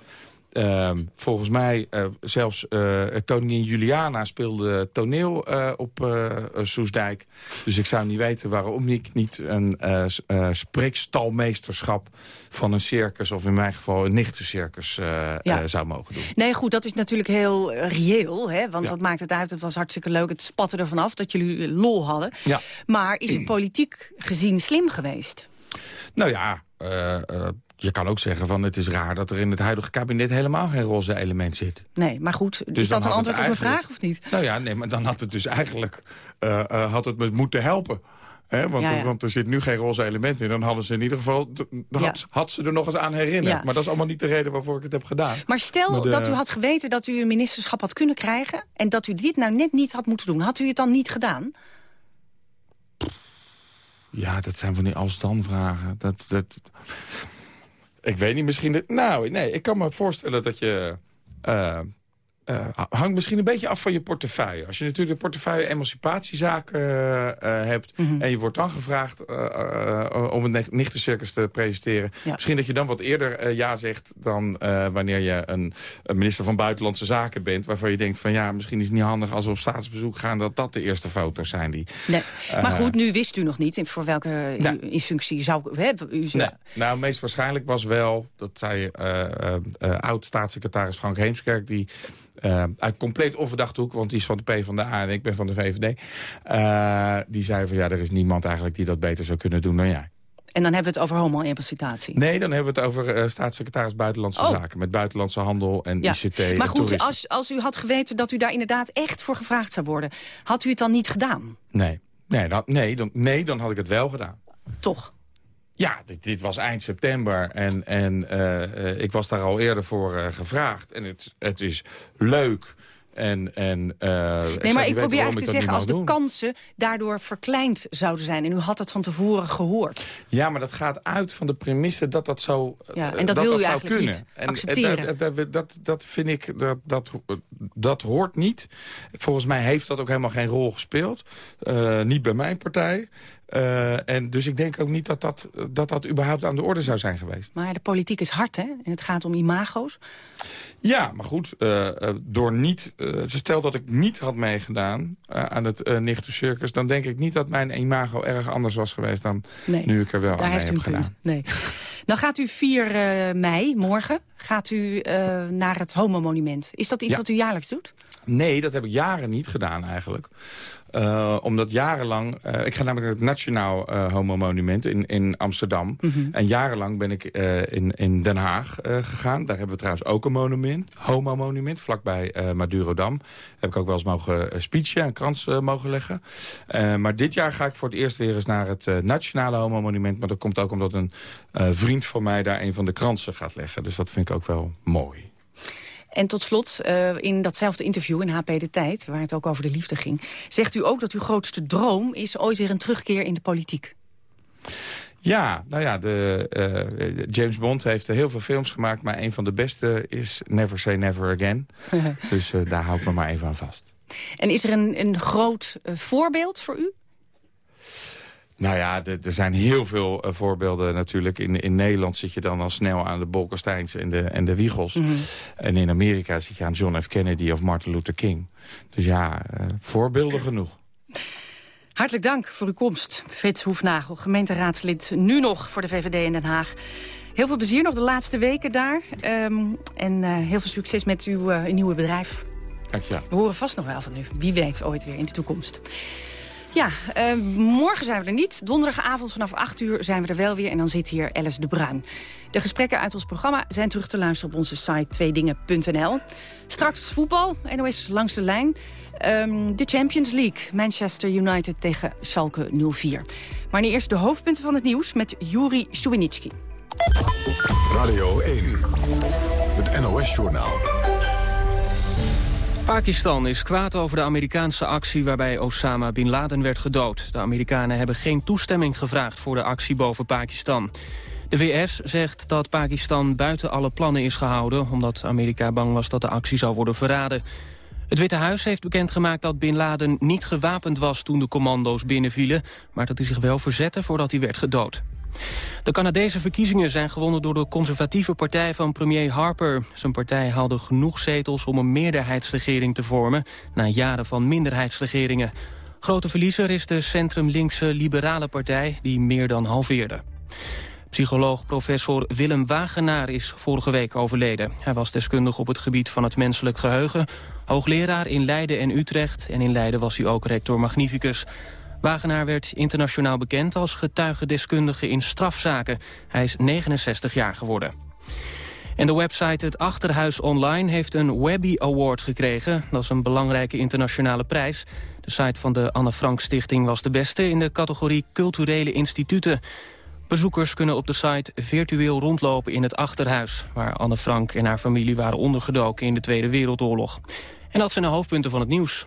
Uh, volgens mij uh, zelfs uh, koningin Juliana speelde toneel uh, op Soesdijk. Dus ik zou niet weten waarom ik niet een spreekstalmeesterschap van een circus... of in mijn geval een nichtencircus ja. zou mogen doen. Nee, goed, dat is natuurlijk heel reëel. Hè? Want dat maakt het uit, het was hartstikke leuk. Het spatte er vanaf dat jullie lol hadden. Ja. Maar is het politiek gezien slim geweest? Nou ja, je kan ook zeggen van het is raar dat er in het huidige kabinet helemaal geen roze element zit. Nee, maar goed, dus is dat een antwoord op mijn vraag of niet? Nou ja, nee, maar dan had het dus eigenlijk uh, uh, had het me moeten helpen. He, want, want, er zit nu geen roze element in. Dan hadden ze in ieder geval... Had, had ze er nog eens aan herinnerd. Maar dat is allemaal niet de reden waarvoor ik het heb gedaan. Maar stel dat u had geweten dat u een ministerschap had kunnen krijgen... en dat u dit nou net niet had moeten doen. Had u het dan niet gedaan? Ja, dat zijn van die als-dan vragen. Dat, dat... Ik weet niet, misschien... nou, nee, ik kan me voorstellen dat je... Uh, uh, hangt misschien een beetje af van je portefeuille. Als je natuurlijk de portefeuille emancipatiezaken uh, hebt... Mhm. en je wordt dan gevraagd om het nichtencircus te presenteren... misschien dat je dan wat eerder ja zegt dan wanneer je een, een, minister van Buitenlandse Zaken bent... waarvan je denkt van ja, misschien is het niet handig als we op staatsbezoek gaan... dat dat de eerste foto's zijn die... Nee. maar goed, nu wist u nog niet voor welke in functie zou... Hè, u nee. Nou, meest waarschijnlijk was wel, dat zei oud-staatssecretaris Frank Heemskerk... die uh, uit compleet onverdachte hoek, want die is van de PvdA en ik ben van de VVD. Uh, eh, die zei van ja, er is niemand eigenlijk die dat beter zou kunnen doen dan jij. En dan hebben we het over homo-emancipatie? Nee, dan hebben we het over uh, staatssecretaris Buitenlandse oh. Zaken. Met buitenlandse handel en ja. ICT Maar goed, als, als u had geweten dat u daar inderdaad echt voor gevraagd zou worden... had u het dan niet gedaan? Nee, nee, dan, nee, dan, nee, dan had ik het wel gedaan. Toch? Ja, dit, dit, was eind september en, en uh, ik was daar al eerder voor uh, gevraagd. En het, het is leuk. En, en, uh, nee, maar ik probeer eigenlijk te zeggen, als de kansen daardoor verkleind zouden zijn... en u had het van tevoren gehoord. Ja, maar dat gaat uit van de premisse dat dat zo ja, en dat, wil dat zou kunnen. Niet en, accepteren. En, dat, dat, dat vind ik, dat, dat, dat hoort niet. Volgens mij heeft dat ook helemaal geen rol gespeeld. Uh, niet bij mijn partij. Uh, en dus ik denk ook niet dat dat, dat dat überhaupt aan de orde zou zijn geweest. Maar de politiek is hard, hè? En het gaat om imago's. Ja, maar goed, uh, door niet... Uh, stel dat ik niet had meegedaan aan het uh, Nichten Circus... dan denk ik niet dat mijn imago erg anders was geweest... dan nee, nu ik er wel aan mee heb gedaan. Nee. Dan gaat u 4 mei, morgen, gaat u naar het Homo Monument. Is dat iets wat u jaarlijks doet? Nee, dat heb ik jaren niet gedaan eigenlijk. Uh, omdat jarenlang... Uh, ik ga namelijk naar het Nationaal uh, Homo Monument in, in Amsterdam. Mm -hmm. En jarenlang ben ik in, in Den Haag gegaan. Daar hebben we trouwens ook een monument. Homo Monument, vlakbij Madurodam. Heb ik ook wel eens mogen speechen en krans mogen leggen. maar dit jaar ga ik voor het eerst weer eens naar het Nationale Homo Monument. Maar dat komt ook omdat een vriend van mij daar een van de kransen gaat leggen. Dus dat vind ik ook wel mooi. En tot slot, uh, in datzelfde interview in HP De Tijd... waar het ook over de liefde ging... zegt u ook dat uw grootste droom is ooit weer een terugkeer in de politiek. Ja, nou ja, de, uh, James Bond heeft heel veel films gemaakt... maar een van de beste is Never Say Never Again. dus uh, daar hou ik me maar even aan vast. En is er een, een groot voorbeeld voor u? Nou ja, er zijn heel veel uh, voorbeelden natuurlijk. In, in Nederland zit je dan al snel aan de Bolkesteins en de, en de Wiegels. Mm -hmm. En in Amerika zit je aan John F. Kennedy of Martin Luther King. Dus ja, uh, voorbeelden genoeg. Hartelijk dank voor uw komst. Frits Hoefnagel, gemeenteraadslid nu nog voor de VVD in Den Haag. Heel veel plezier nog de laatste weken daar. Um, en uh, heel veel succes met uw nieuwe bedrijf. Dank je. We horen vast nog wel van u. Wie weet ooit weer in de toekomst. Ja, uh, morgen zijn we er niet. Donderdagavond vanaf 8 uur zijn we er wel weer. En dan zit hier Alice de Bruin. De gesprekken uit ons programma zijn terug te luisteren op onze site tweedingen.nl. Straks voetbal, NOS langs de lijn. Um, de Champions League, Manchester United tegen Schalke 04. Maar nu eerst de hoofdpunten van het nieuws met Juri Stubenitski. Radio 1, het NOS-journaal. Pakistan is kwaad over de Amerikaanse actie waarbij Osama Bin Laden werd gedood. De Amerikanen hebben geen toestemming gevraagd voor de actie boven Pakistan. De VS zegt dat Pakistan buiten alle plannen is gehouden... omdat Amerika bang was dat de actie zou worden verraden. Het Witte Huis heeft bekendgemaakt dat Bin Laden niet gewapend was... toen de commando's binnenvielen, maar dat hij zich wel verzette voordat hij werd gedood. De Canadese verkiezingen zijn gewonnen door de conservatieve partij van premier Harper. Zijn partij haalde genoeg zetels om een meerderheidsregering te vormen... na jaren van minderheidsregeringen. Grote verliezer is de centrum-linkse liberale partij die meer dan halveerde. Psycholoog professor Willem Wagenaar is vorige week overleden. Hij was deskundig op het gebied van het menselijk geheugen... hoogleraar in Leiden en Utrecht en in Leiden was hij ook rector magnificus. Wagenaar werd internationaal bekend als getuigendeskundige in strafzaken. Hij is 69 jaar geworden. En de website Het Achterhuis Online heeft een Webby Award gekregen. Dat is een belangrijke internationale prijs. De site van de Anne Frank Stichting was de beste in de categorie culturele instituten. Bezoekers kunnen op de site virtueel rondlopen in het Achterhuis... waar Anne Frank en haar familie waren ondergedoken in de Tweede Wereldoorlog. En dat zijn de hoofdpunten van het nieuws.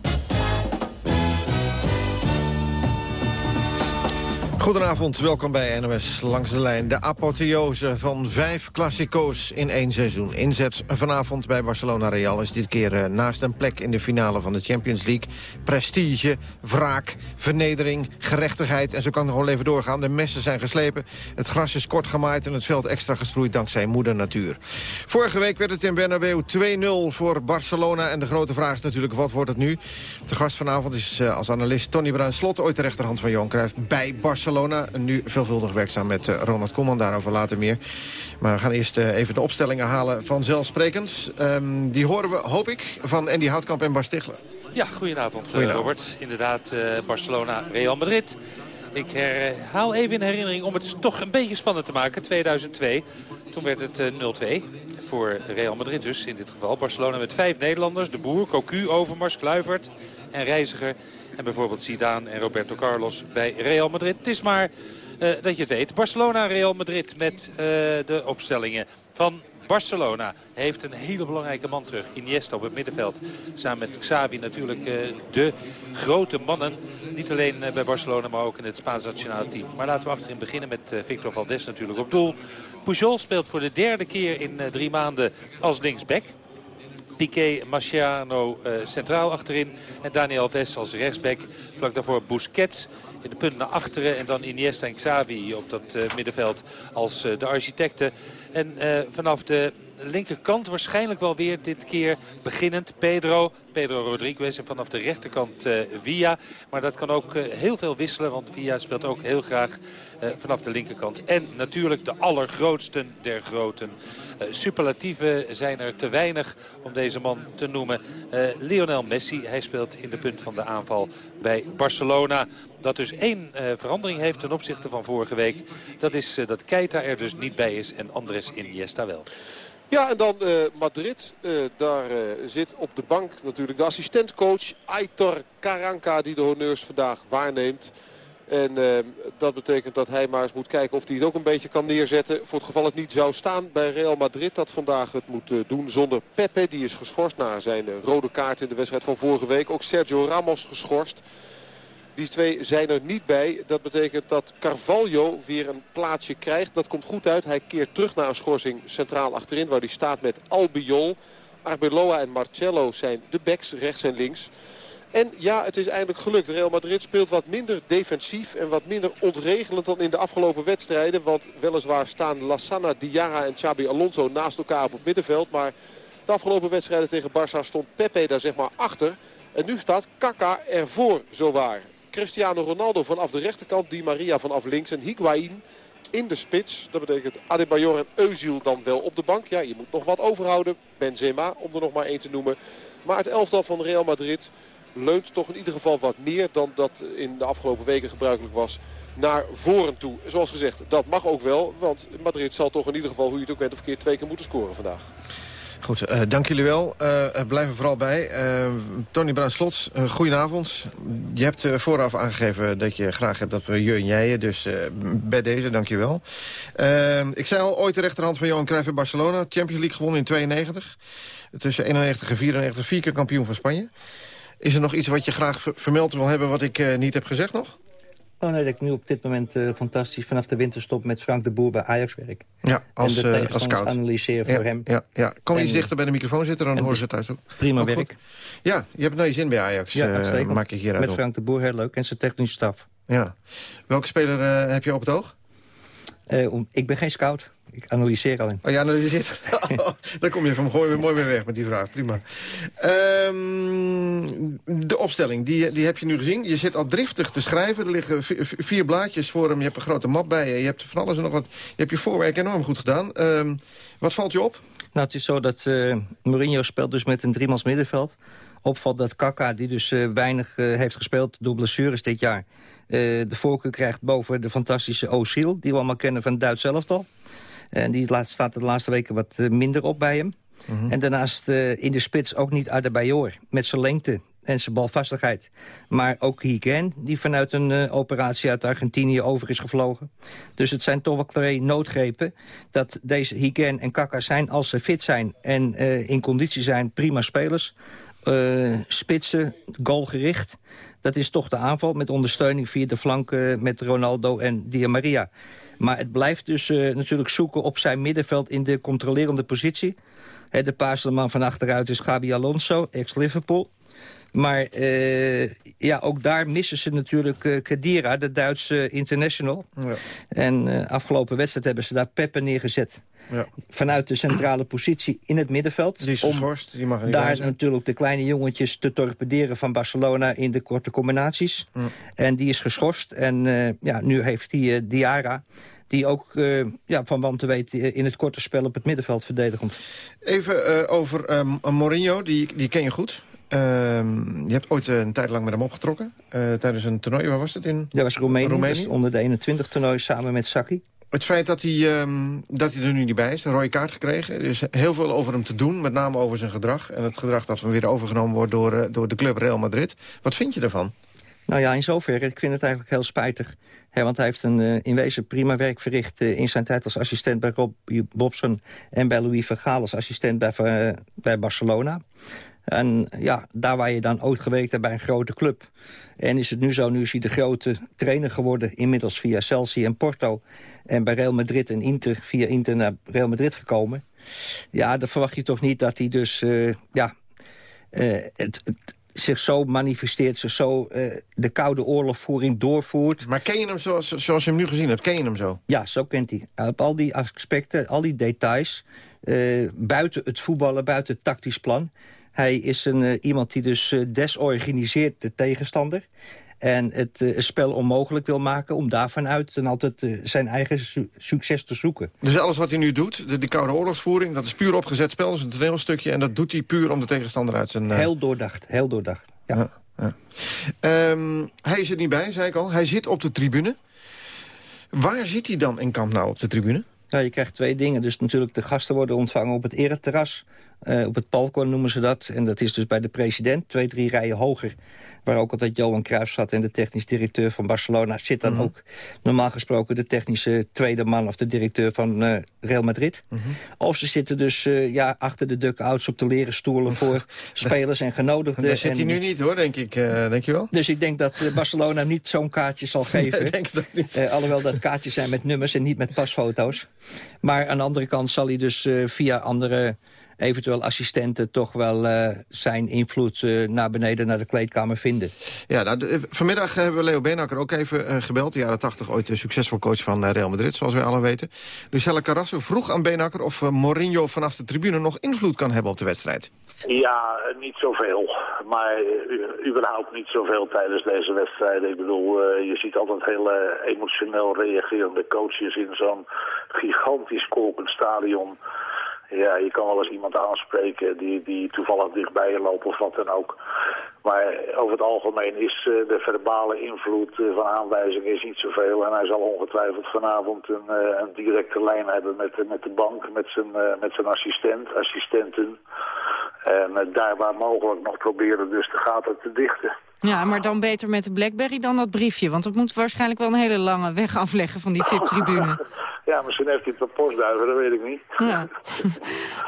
Goedenavond, welkom bij NOS Langs de Lijn. De apotheose van vijf klassico's in één seizoen. Inzet vanavond bij Barcelona Real is dit keer eh, naast een plek in de finale van de Champions League. Prestige, wraak, vernedering, gerechtigheid en zo kan het gewoon even doorgaan. De messen zijn geslepen, het gras is kort gemaaid en het veld extra gesproeid dankzij moeder natuur. Vorige week werd het in Bernabeu 2-0 voor Barcelona en de grote vraag is natuurlijk wat wordt het nu? De gast vanavond is eh, als analist Tony Bruin Slot, ooit de rechterhand van Johan Cruijff bij Barcelona. Barcelona. Nu veelvuldig werkzaam met uh, Ronald Koeman, daarover later meer. Maar we gaan eerst uh, even de opstellingen halen vanzelfsprekend. Um, die horen we, hoop ik, van Andy Houtkamp en Stichler. Ja, goedenavond, eh, goedenavond. Robert. Inderdaad, Barcelona, Real Madrid. Ik haal even in herinnering om het toch een beetje spannend te maken. 2002, toen werd het 0-2 voor Real Madrid dus in dit geval. Barcelona met vijf Nederlanders. De Boer, Cocu, Overmars, Kluivert en Reiziger. En bijvoorbeeld Zidane en Roberto Carlos bij Real Madrid. Het is maar uh, dat je het weet. Barcelona-Real Madrid met uh, de opstellingen van Barcelona heeft een hele belangrijke man terug. Iniesta op het middenveld. Samen met Xavi natuurlijk uh, de grote mannen. Niet alleen bij Barcelona, maar ook in het Spaans nationale team. Maar laten we achterin beginnen met Victor Valdes natuurlijk op doel. Pujol speelt voor de derde keer in drie maanden als linksback. Piqué, Mascherano uh, centraal achterin. En Daniel Ves als rechtsback. Vlak daarvoor Busquets in de punt naar achteren. En dan Iniesta en Xavi op dat uh, middenveld als uh, de architecten. En vanaf de linkerkant waarschijnlijk wel weer dit keer beginnend Pedro. Pedro Rodriguez en vanaf de rechterkant uh, Villa. Maar dat kan ook uh, heel veel wisselen, want Villa speelt ook heel graag uh, vanaf de linkerkant. En natuurlijk de allergrootsten der groten. superlatieven zijn er te weinig om deze man te noemen. Lionel Messi, hij speelt in de punt van de aanval bij Barcelona. Dat dus één verandering heeft ten opzichte van vorige week. Dat is dat Keita er dus niet bij is en Andres Iniesta wel. Ja, en dan uh, Madrid. Uh, daar uh, zit op de bank natuurlijk de assistentcoach Aitor Karanka die de honneurs vandaag waarneemt. En dat betekent dat hij maar eens moet kijken of hij het ook een beetje kan neerzetten. Voor het geval het niet zou staan bij Real Madrid. Dat vandaag het moet doen zonder Pepe. Die is geschorst na zijn rode kaart in de wedstrijd van vorige week. Ook Sergio Ramos geschorst. Die twee zijn er niet bij. Dat betekent dat Carvalho weer een plaatsje krijgt. Dat komt goed uit. Hij keert terug naar een schorsing centraal achterin. Waar hij staat met Albiol. Arbeloa en Marcello zijn de backs rechts en links. En ja, het is eindelijk gelukt. Real Madrid speelt wat minder defensief en wat minder ontregelend dan in de afgelopen wedstrijden. Want weliswaar staan Lassana, Diarra en Xabi Alonso naast elkaar op het middenveld. Maar de afgelopen wedstrijden tegen Barça stond Pepe daar zeg maar achter. En nu staat Kaka ervoor, zowaar. Cristiano Ronaldo vanaf de rechterkant. Di Maria vanaf links. En Higuain in de spits. Dat betekent Adebayor en Özil dan wel op de bank. Ja, je moet nog wat overhouden. Benzema, om er nog maar één te noemen. Maar het elftal van Real Madrid leunt toch in ieder geval wat meer dan dat in de afgelopen weken gebruikelijk was naar voren toe. Zoals gezegd, dat mag ook wel, want Madrid zal toch in ieder geval, hoe je het ook bent of keer, twee keer moeten scoren vandaag. Goed, uh, dank jullie wel. Uh, blijf er vooral bij. Uh, Tony Bruin-Slots, goedenavond. Je hebt vooraf aangegeven dat je graag hebt dat we je en jij, dus bij deze, dank je wel. ik zei al, ooit de rechterhand van Johan Cruijff in Barcelona. Champions League gewonnen in 92. Tussen 91 en 94, vier keer kampioen van Spanje. Is er nog iets wat je graag vermeld wil hebben wat ik niet heb gezegd nog? Oh nee, dat ik nu op dit moment uh, fantastisch vanaf de winterstop met Frank de Boer bij Ajax werk. Ja, als, en de uh, als scout. analyseren voor hem. Ja, ja. Kom je dichter bij de microfoon zitten, dan hoor ze het uit ook. Prima werk. Ja, je hebt nou je zin bij Ajax, ja, uh, maak ik hieruit Met op. Frank de Boer, heel leuk. En zijn technische staf. Ja. Welke speler heb je op het oog? ik ben geen scout. Ik analyseer alleen. Oh, ja, analyseert. Oh, daar kom je van mooi, mooi mee weg met die vraag. Prima. Um, de opstelling, die, die heb je nu gezien. Je zit al driftig te schrijven. Er liggen vier blaadjes voor hem. Je hebt een grote map bij je. Je hebt van alles en nog wat. Je hebt je voorwerk enorm goed gedaan. Um, wat valt je op? Nou, het is zo dat uh, Mourinho speelt dus met een driemans middenveld. Opvalt dat Kaka, die dus uh, weinig uh, heeft gespeeld door blessures dit jaar... de voorkeur krijgt boven de fantastische Ozil... die we allemaal kennen van het Duits elftal. En die staat de laatste weken wat eh, minder op bij hem. En daarnaast uh, in de spits ook niet Adebayor. Met zijn lengte en zijn balvastigheid. Maar ook Higen, die vanuit een uh, operatie uit Argentinië over is gevlogen. Dus het zijn toch wel twee noodgrepen. Dat deze Higen en Kaka zijn, als ze fit zijn en uh, in conditie zijn, prima spelers. Uh, spitsen, goalgericht. Dat is toch de aanval met ondersteuning via de flanken met Ronaldo en Di Maria. Maar het blijft dus uh, natuurlijk zoeken op zijn middenveld in de controlerende positie. He, de man van achteruit is Gabi Alonso, ex-Liverpool. Maar uh, ja, ook daar missen ze natuurlijk uh, Kadira, de Duitse international. Ja. En afgelopen wedstrijd hebben ze daar Peppe neergezet. Ja. Vanuit de centrale positie in het middenveld. Die is geschorst, die mag niet Daar natuurlijk de kleine jongetjes te torpederen van Barcelona in de korte combinaties. Ja. En die is geschorst. En ja, nu heeft hij Diara die ook uh, ja, van want te weten in het korte spel op het middenveld verdedigend. Even over Mourinho, die, die ken je goed. Uh, je hebt ooit een tijd lang met hem opgetrokken. tijdens een toernooi, waar was het in? Dat was Roemenië, Roemenië? Dus onder de 21 toernooi samen met Saki. Het feit dat hij, um, dat hij er nu niet bij is, een rode kaart gekregen. Er is heel veel over hem te doen, met name over zijn gedrag. En het gedrag dat weer overgenomen wordt door, door de club Real Madrid. Wat vind je daarvan? Nou ja, in zoverre. Ik vind het eigenlijk heel spijtig. He, want hij heeft een, uh, in wezen prima werk verricht... Uh, in zijn tijd als assistent bij Rob Bobson... en bij Louis van als assistent bij, bij Barcelona. En ja, daar waar je dan ooit gewerkt hebt bij een grote club. En is het nu zo, nu is hij de grote trainer geworden... inmiddels via Chelsea en Porto. En bij Real Madrid en Inter, via Inter naar Real Madrid gekomen. Ja, dan verwacht je toch niet dat hij dus... ja, het, het zich zo manifesteert, zich zo uh, de koude oorlogvoering doorvoert. Maar ken je hem zoals, zoals je hem nu gezien hebt? Ken je hem zo? Ja, zo kent hij. Op al die aspecten, al die details. Buiten het voetballen, buiten het tactisch plan. Hij is een, iemand die dus desorganiseert de tegenstander en het uh, spel onmogelijk wil maken... om daarvan uit dan altijd uh, zijn eigen su succes te zoeken. Dus alles wat hij nu doet, de, die koude oorlogsvoering... dat is puur opgezet spel, dat is een toneelstukje... en dat doet hij puur om de tegenstander uit zijn... Uh... Heel doordacht, heel doordacht, ja. ja, ja. Um, hij zit niet bij, zei ik al. Hij zit op de tribune. Waar zit hij dan in Kamp nou op de tribune? Nou, je krijgt twee dingen. Dus natuurlijk de gasten worden ontvangen op het ereterras. Uh, op het balkon noemen ze dat. En dat is dus bij de president, twee, drie rijen hoger. Waar ook altijd Johan Cruijff zat en de technisch directeur van Barcelona... zit dan -hmm. ook normaal gesproken de technische tweede man... of de directeur van uh, Real Madrid. -hmm. Of ze zitten dus uh, ja, achter de duckouts op de leren stoelen... voor spelers en genodigden. Daar zit hij nu niet hoor, denk ik. denk je wel? Dus ik denk dat Barcelona niet zo'n kaartje zal geven. Nee, denk dat niet. alhoewel dat kaartjes zijn met nummers en niet met pasfoto's. Maar aan de andere kant zal hij dus via andere eventueel assistenten toch wel uh, zijn invloed uh, naar beneden naar de kleedkamer vinden. Ja, nou, de, vanmiddag hebben we Leo Benakker ook even uh, gebeld. De jaren 80 ooit de succesvol coach van Real Madrid, zoals wij alle weten. Lucella Carrasso vroeg aan Benakker of Mourinho vanaf de tribune nog invloed kan hebben op de wedstrijd. Ja, niet zoveel. Maar überhaupt niet zoveel tijdens deze wedstrijd. Ik bedoel, uh, je ziet altijd heel uh, emotioneel reagerende coaches in zo'n gigantisch kolkend stadion. Ja, je kan wel eens iemand aanspreken die, die toevallig dichtbij je loopt of wat dan ook. Maar over het algemeen is uh, de verbale invloed uh, van aanwijzingen is niet zoveel. En hij zal ongetwijfeld vanavond een, uh, een directe lijn hebben met, met de bank, met zijn, met zijn assistent, assistenten. En daar waar mogelijk nog proberen dus de gaten te dichten. Ja, maar dan beter met de Blackberry dan dat briefje. Want dat moet waarschijnlijk wel een hele lange weg afleggen van die VIP-tribune. Ja, misschien heeft hij het op postduiven, dat weet ik niet. Ja.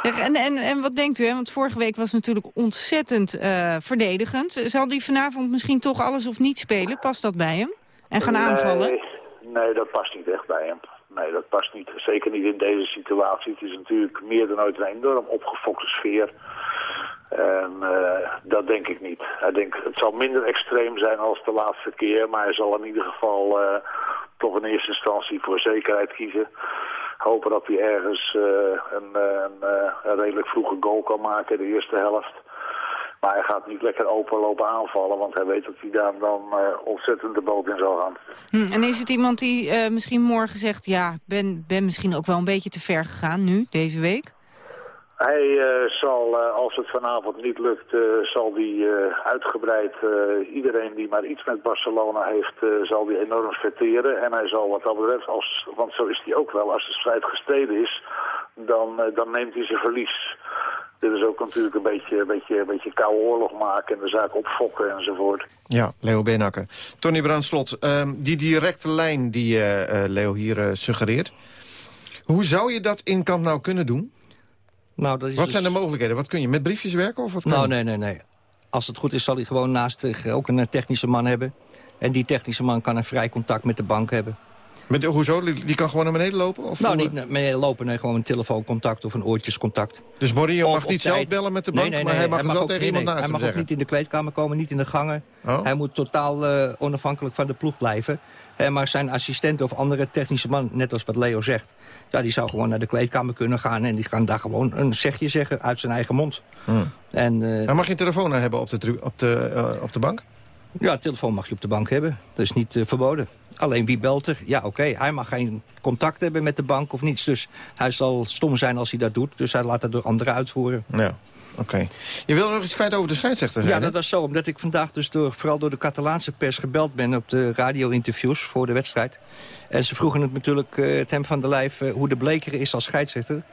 en, en, en wat denkt u, hè? want vorige week was natuurlijk ontzettend uh, verdedigend. Zal hij vanavond misschien toch alles of niet spelen? Past dat bij hem? En gaan aanvallen? Nee, nee, dat past niet echt bij hem. Nee, dat past niet. Zeker niet in deze situatie. Het is natuurlijk meer dan ooit een enorm opgefokte sfeer. En uh, dat denk ik niet. Ik denk, het zal minder extreem zijn als de laatste keer, maar hij zal in ieder geval uh, toch in eerste instantie voor zekerheid kiezen. Hopen dat hij ergens uh, een, een, een, redelijk vroege goal kan maken in de eerste helft. Maar hij gaat niet lekker open lopen aanvallen, want hij weet dat hij daar dan ontzettend de boot in zal gaan. Hm, en is het iemand die misschien morgen zegt, ja, ben, ben misschien ook wel een beetje te ver gegaan nu, deze week? Hij uh, zal, uh, als het vanavond niet lukt, uh, zal hij uitgebreid iedereen die maar iets met Barcelona heeft, zal hij enorm verteren. En hij zal wat dat betreft, als, want zo is hij ook wel, als de strijd gestreden is, dan, dan neemt hij zijn verlies. Dit is ook natuurlijk een beetje, een beetje, een beetje koude oorlog maken en de zaak opfokken enzovoort. Ja, Leo Benakker. Tony Brandslot, ehm, die directe lijn die Leo hier suggereert, hoe zou je dat in Kamp nou kunnen doen? Nou, dat is wat dus... zijn de mogelijkheden? Wat kun je met briefjes werken? Of wat nou, nee, nee, nee. Als het goed is, zal hij gewoon naast zich ook een technische man hebben. En die technische man kan een vrij contact met de bank hebben. Met, hoezo? Die kan gewoon naar beneden lopen? Of nou, niet naar beneden lopen, nee, gewoon een telefooncontact of een oortjescontact. Dus Mourinho mag niet zelf bellen met de bank, nee, nee, maar hij mag, hij wel ook, tegen iemand naast Hij mag zeggen. ook niet in de kleedkamer komen, niet in de gangen. Oh. Hij moet totaal uh, onafhankelijk van de ploeg blijven. He, maar zijn assistent of andere technische man, net als wat Leo zegt... Ja, die zou gewoon naar de kleedkamer kunnen gaan... en die kan daar gewoon een zegje zeggen uit zijn eigen mond. Hmm. En, uh, maar mag je een telefoon hebben op de, op de, op de bank? Ja, telefoon mag je op de bank hebben. Dat is niet uh, verboden. Alleen wie belt er? Ja, oké, okay. hij mag geen contact hebben met de bank of niets. Dus hij zal stom zijn als hij dat doet. Dus hij laat dat door anderen uitvoeren. Ja. Oké. Okay. Je wil nog iets kwijt over de scheidsrechter Ja, dat was zo. Omdat ik vandaag dus door, vooral door de Catalaanse pers gebeld ben... op de radio-interviews voor de wedstrijd. En ze vroegen het natuurlijk uh, het hem van de lijf... Uh, hoe de Bleker is als scheidsrechter.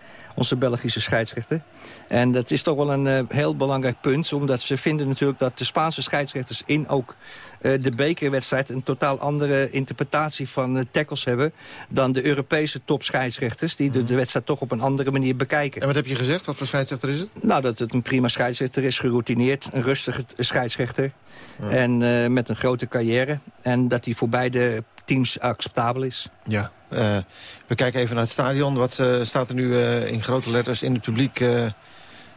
Onze Belgische scheidsrechter. En dat is toch wel een uh, heel belangrijk punt. Omdat ze vinden natuurlijk dat de Spaanse scheidsrechters... in ook de bekerwedstrijd een totaal andere interpretatie van tackles hebben... dan de Europese topscheidsrechters... die de, de wedstrijd toch op een andere manier bekijken. En wat heb je gezegd? Wat voor scheidsrechter is het? Nou, dat het een prima scheidsrechter is, geroutineerd. Een rustige scheidsrechter. Ja. En uh, met een grote carrière. En dat hij voor beide teams acceptabel is. Ja. Uh, we kijken even naar het stadion. Wat uh, staat er nu in grote letters in het publiek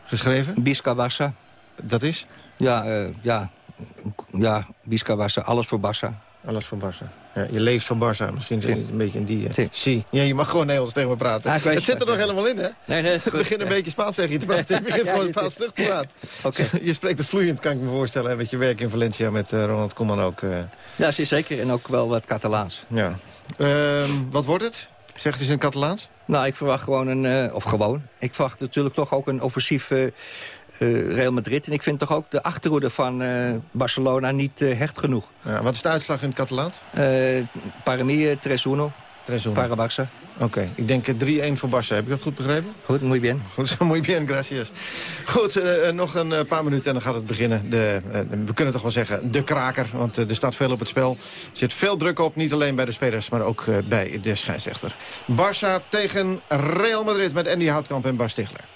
geschreven? Bisca Barça. Dat is? Ja, ja, ja Bisca Barça. Alles voor Barça. Alles voor Barça. Ja, je leeft van Barça. Misschien het een beetje in die... Zie. Ja, je mag gewoon Nederlands tegen me praten. Ah, het zit er nog helemaal in, hè? Nee, nee. Het begint een beetje Spaans tegen je te praten. Je begint gewoon Spaans terug te praten. Okay. Je spreekt het vloeiend, kan ik me voorstellen. En met je werk in Valencia met uh, Ronald Koeman ook. Uh... Ja, zeker. En ook wel wat Catalaans. Ja. Uh, wat wordt het? Zegt eens in het Catalaans? Nou, ik verwacht gewoon een... of gewoon. Ik verwacht natuurlijk toch ook een offensief... Uh, Real Madrid. En ik vind toch ook de achterhoede van uh, Barcelona niet uh, hecht genoeg. Ja, wat is de uitslag in het Catalaans? para mí, 3-1. Para Barça. Oké, okay. ik denk 3-1 voor Barça. Heb ik dat goed begrepen? Goed, muy bien. Goed, muy bien, gracias. Goed, uh, nog een paar minuten en dan gaat het beginnen. De, uh, we kunnen toch wel zeggen, de kraker. Want uh, er staat veel op het spel. Er zit veel druk op, niet alleen bij de spelers, maar ook bij de scheidsrechter. Barça tegen Real Madrid met Andy Houtkamp en Bas Stigler.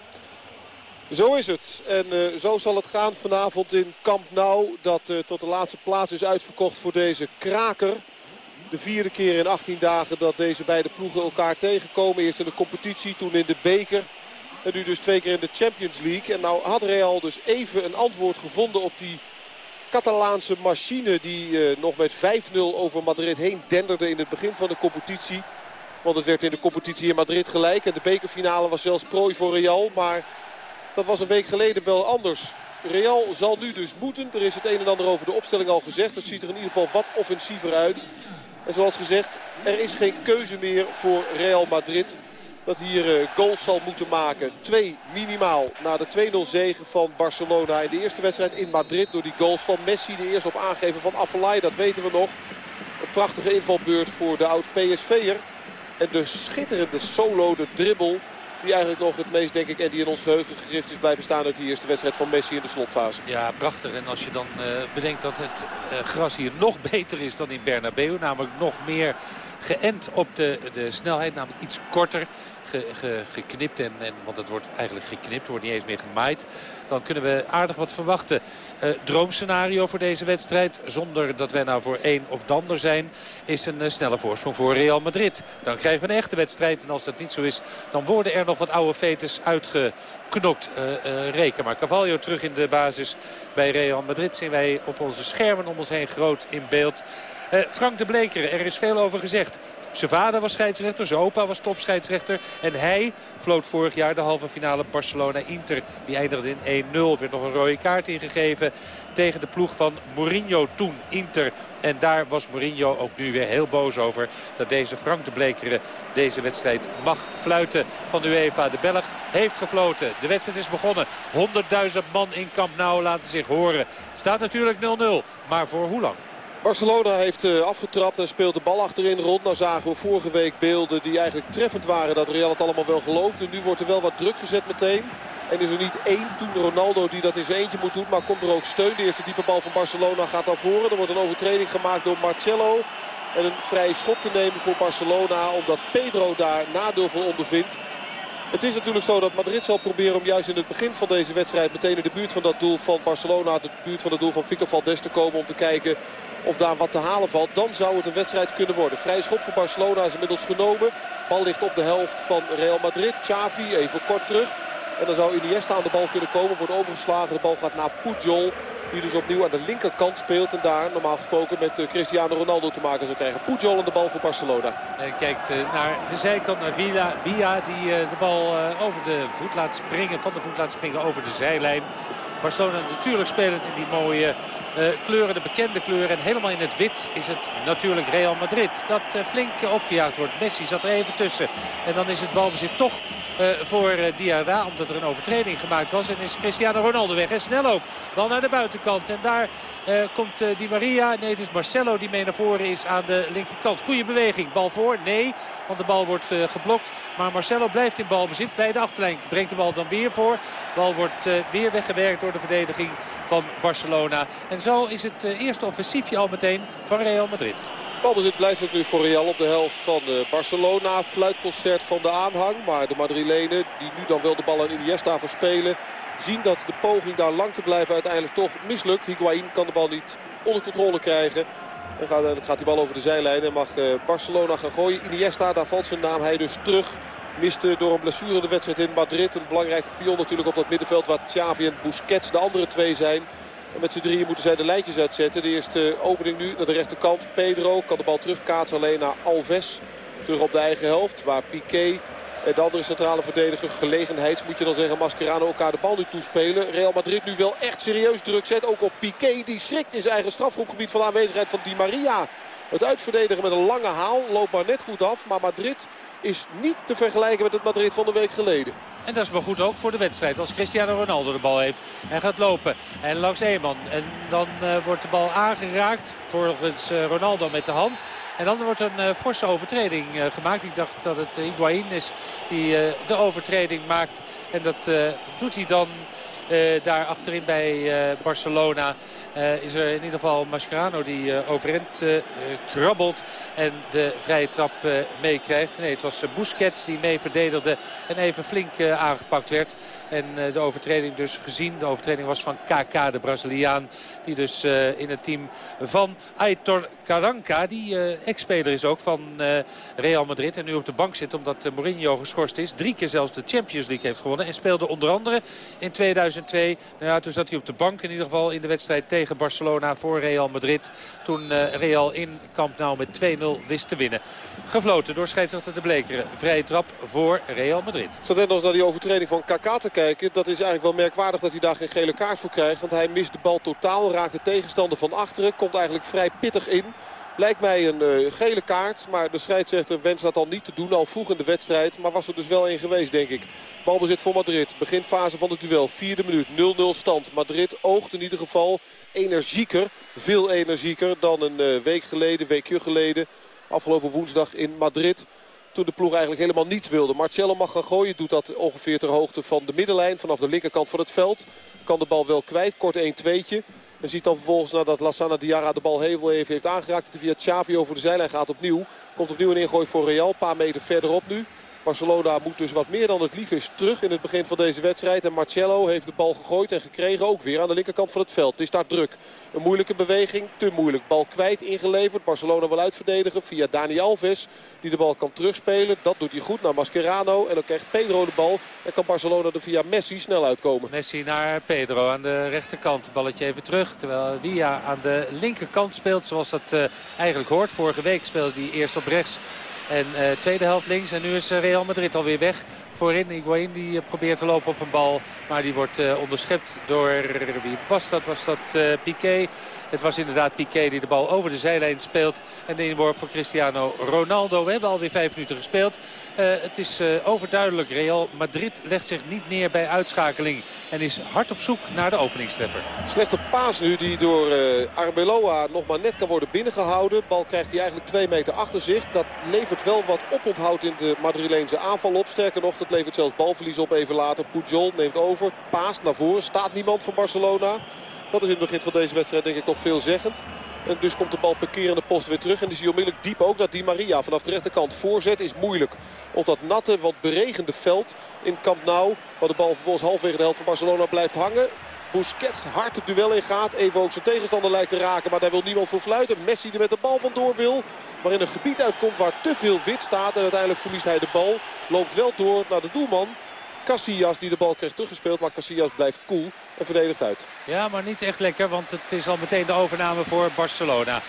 Zo is het. En uh, zo zal het gaan vanavond in Camp Nou. Dat uh, tot de laatste plaats is uitverkocht voor deze kraker. De vierde keer in 18 dagen dat deze beide ploegen elkaar tegenkomen. Eerst in de competitie, toen in de beker. En nu dus twee keer in de Champions League. En nou had Real dus even een antwoord gevonden op die Catalaanse machine. Die uh, nog met 5-0 over Madrid heen denderde in het begin van de competitie. Want het werd in de competitie in Madrid gelijk. En de bekerfinale was zelfs prooi voor Real. Maar... Dat was een week geleden wel anders. Real zal nu dus moeten. Er is het een en ander over de opstelling al gezegd. Het ziet er in ieder geval wat offensiever uit. En zoals gezegd, er is geen keuze meer voor Real Madrid. dat hier goals zal moeten maken. Twee minimaal na de 2-0 zegen van Barcelona in de eerste wedstrijd in Madrid. Door die goals van Messi, de eerste op aangeven van Afellay, dat weten we nog. Een prachtige invalbeurt voor de oud-PSV'er. En de schitterende solo, de dribbel die eigenlijk nog het meest, denk ik, en die in ons geheugen gegrift is blijven staan uit die eerste wedstrijd van Messi in de slotfase. Ja, prachtig. En als je dan uh, bedenkt dat het uh, gras hier nog beter is dan in Bernabeu. Namelijk nog meer geënt op de, de snelheid, namelijk iets korter ge, ge, geknipt. En, en, want het wordt eigenlijk geknipt, wordt niet eens meer gemaaid. Dan kunnen we aardig wat verwachten. Uh, droomscenario voor deze wedstrijd, zonder dat wij nou voor één of dander zijn, is een uh, snelle voorsprong voor Real Madrid. Dan krijgen we een echte wedstrijd. En als dat niet zo is, dan worden er nog wat oude fetes uitgeknokt. Uh, reken maar. Cavallo terug in de basis bij Real Madrid. Zien wij op onze schermen om ons heen groot in beeld. Frank de Bleker, er is veel over gezegd. Zijn vader was scheidsrechter, zijn opa was topscheidsrechter. En hij floot vorig jaar de halve finale Barcelona-Inter. Die eindigde in 1-0. Er werd nog een rode kaart ingegeven tegen de ploeg van Mourinho toen, Inter. En daar was Mourinho ook nu weer heel boos over dat deze Frank de Blekeren deze wedstrijd mag fluiten van de UEFA. De Belg heeft gefloten. De wedstrijd is begonnen. 100.000 man in Camp Nou laten zich horen. Staat natuurlijk 0-0. Maar voor hoe lang? Barcelona heeft uh, afgetrapt en speelt de bal achterin rond. Nou zagen we vorige week beelden die eigenlijk treffend waren dat Real het allemaal wel geloofde. Nu wordt er wel wat druk gezet meteen. En is er niet één toen Ronaldo die dat in zijn eentje moet doen. Maar komt er ook steun. De eerste diepe bal van Barcelona gaat naar voren. Er wordt een overtreding gemaakt door Marcelo. En een vrije schop te nemen voor Barcelona. Omdat Pedro daar nadeel van ondervindt. Het is natuurlijk zo dat Madrid zal proberen om juist in het begin van deze wedstrijd... meteen in de buurt van dat doel van Barcelona, de buurt van het doel van Fico Valdes te komen... om te kijken of daar wat te halen valt. Dan zou het een wedstrijd kunnen worden. Vrij schop voor Barcelona is inmiddels genomen. Bal ligt op de helft van Real Madrid. Xavi even kort terug. En dan zou Iniesta aan de bal kunnen komen. Wordt overgeslagen. De bal gaat naar Pujol. Die dus opnieuw aan de linkerkant speelt. En daar normaal gesproken met eh, Cristiano Ronaldo te maken zou krijgen. Pujol aan de bal voor Barcelona. En kijkt eh, naar de zijkant naar Villa. Bia die eh, de bal over de voet laat springen. Van de voet laat springen over de zijlijn. Barcelona natuurlijk spelend in die mooie kleuren, de bekende kleuren. En helemaal in het wit is het natuurlijk Real Madrid. Dat uh, flink opgejaagd wordt. Messi zat er even tussen. En dan is het balbezit toch uh, voor Diarra. Omdat er een overtreding gemaakt was. En is Cristiano Ronaldo weg. En snel ook. Bal naar de buitenkant. En daar komt Di Maria. Nee, het is Marcelo die mee naar voren is aan de linkerkant. Goede beweging. Bal voor? Nee. Want de bal wordt geblokt. Maar Marcelo blijft in balbezit bij de achterlijn. Brengt de bal dan weer voor. Bal wordt weer weggewerkt door de verdediging van Barcelona. En zo is het eerste offensiefje al meteen van Real Madrid. Balbezit blijft ook nu voor Real op de helft van Barcelona. Fluitconcert van de aanhang. Maar de Madrilenen, die nu dan wel de bal aan Iniesta verspelen... zien dat de poging daar lang te blijven uiteindelijk toch mislukt. Higuain kan de bal niet onder controle krijgen. En gaat, dan gaat die bal over de zijlijn en mag Barcelona gaan gooien. Iniesta, daar valt zijn naam, hij dus terug. Miste door een blessure de wedstrijd in Madrid. Een belangrijke pion natuurlijk op dat middenveld waar Xavi en Busquets de andere twee zijn. En met z'n drieën moeten zij de lijntjes uitzetten. De eerste opening nu naar de rechterkant. Pedro kan de bal terugkaatsen alleen naar Alves. Terug op de eigen helft waar Piqué en de andere centrale verdediger, gelegenheids moet je dan zeggen, Mascherano elkaar de bal nu toespelen. Real Madrid nu wel echt serieus druk zet. Ook op Piqué, die schrikt in zijn eigen strafgroepgebied van de aanwezigheid van Di Maria. Het uitverdedigen met een lange haal loopt maar net goed af. Maar Madrid is niet te vergelijken met het Madrid van de week geleden. En dat is maar goed ook voor de wedstrijd. Als Cristiano Ronaldo de bal heeft en gaat lopen. En langs Eeman. En dan uh, wordt de bal aangeraakt. Volgens uh, Ronaldo met de hand. En dan wordt een uh, forse overtreding gemaakt. Ik dacht dat het Higuain is die de overtreding maakt. En dat doet hij dan... Uh, daar achterin bij uh, Barcelona uh, is er in ieder geval Mascherano die overeind krabbelt en de vrije trap meekrijgt. Nee, het was Busquets die mee verdedigde en even flink aangepakt werd. En de overtreding dus gezien. De overtreding was van KK, de Braziliaan. Die dus in het team van Aitor Caranca, die ex-speler is ook van Real Madrid. En nu op de bank zit omdat Mourinho geschorst is. Drie keer zelfs de Champions League heeft gewonnen. En speelde onder andere in 2000 2002. Nou ja, toen zat hij op de bank in ieder geval in de wedstrijd tegen Barcelona voor Real Madrid. Toen uh, Real in Camp Nou met 2-0 wist te winnen. Gefloten door scheidsrechter de Blekeren. Vrije trap voor Real Madrid. Zat net nog naar die overtreding van KK te kijken. Dat is eigenlijk wel merkwaardig dat hij daar geen gele kaart voor krijgt. Want hij mist de bal totaal. Raakt de tegenstander van achteren. Komt eigenlijk vrij pittig in. Lijkt mij een uh, gele kaart. Maar de scheidsrechter wenst dat al niet te doen. Al vroeg in de wedstrijd. Maar was er dus wel één geweest denk ik. Balbezit voor Madrid. Beginfase van het duel. Vierde minuut. 0-0 stand. Madrid oogt in ieder geval energieker. Veel energieker dan een uh, week geleden. Weekje geleden. Afgelopen woensdag in Madrid. Toen de ploeg eigenlijk helemaal niets wilde. Marcello mag gaan gooien. Doet dat ongeveer ter hoogte van de middenlijn. Vanaf de linkerkant van het veld. Kan de bal wel kwijt. Kort 1-2'tje. En ziet dan vervolgens nadat Lassana Diarra de bal heel even heeft aangeraakt. Dat hij via Xavi over de zijlijn gaat opnieuw. Komt opnieuw een ingooi voor Real. Een paar meter verderop nu. Barcelona moet dus wat meer dan het lief is terug in het begin van deze wedstrijd. En Marcello heeft de bal gegooid en gekregen ook weer aan de linkerkant van het veld. Het is daar druk. Een moeilijke beweging, te moeilijk. Bal kwijt, ingeleverd. Barcelona wil uitverdedigen via Dani Alves. Die de bal kan terugspelen. Dat doet hij goed naar Mascherano. En dan krijgt Pedro de bal. En kan Barcelona er via Messi snel uitkomen. Messi naar Pedro aan de rechterkant. Balletje even terug. Terwijl Via aan de linkerkant speelt zoals dat uh, eigenlijk hoort. Vorige week speelde hij eerst op rechts. En uh, tweede helft links. En nu is eh, Real Madrid alweer weg. Voorin Higuain die probeert te lopen op een bal. Maar die wordt onderschept door... Wie was dat? Was dat Piqué? Het was inderdaad Piqué die de bal over de zijlijn speelt. En de inworp voor Cristiano Ronaldo. We hebben alweer vijf minuten gespeeld. Uh, het is uh, overduidelijk. Real Madrid legt zich niet neer bij uitschakeling. En is hard op zoek naar de openingstreffer. Slechte paas nu die door uh, Arbeloa nog maar net kan worden binnengehouden. Bal krijgt hij eigenlijk twee meter achter zich. Dat levert wel wat oponthoud in de Madrileense aanval op. Sterker nog, dat levert zelfs balverlies op even later. Pujol neemt over. Paast naar voren. Staat niemand van Barcelona. Dat is in het begin van deze wedstrijd denk ik toch veelzeggend. En dus komt de bal per keer in de post weer terug. En die zie je onmiddellijk diep ook dat Di Maria vanaf de rechterkant voorzet. Is moeilijk op dat natte, wat beregende veld in Camp Nou. Waar de bal vervolgens halverwege de helft van Barcelona blijft hangen. Busquets hard het duel in gaat. Even ook zijn tegenstander lijkt te raken. Maar daar wil niemand voor fluiten. Messi er met de bal vandoor wil. Maar in een gebied uitkomt waar te veel wit staat. En uiteindelijk verliest hij de bal. Loopt wel door naar de doelman. Casillas die de bal krijgt teruggespeeld. Maar Casillas blijft cool en verdedigt uit. Ja, maar niet echt lekker. Want het is al meteen de overname voor Barcelona.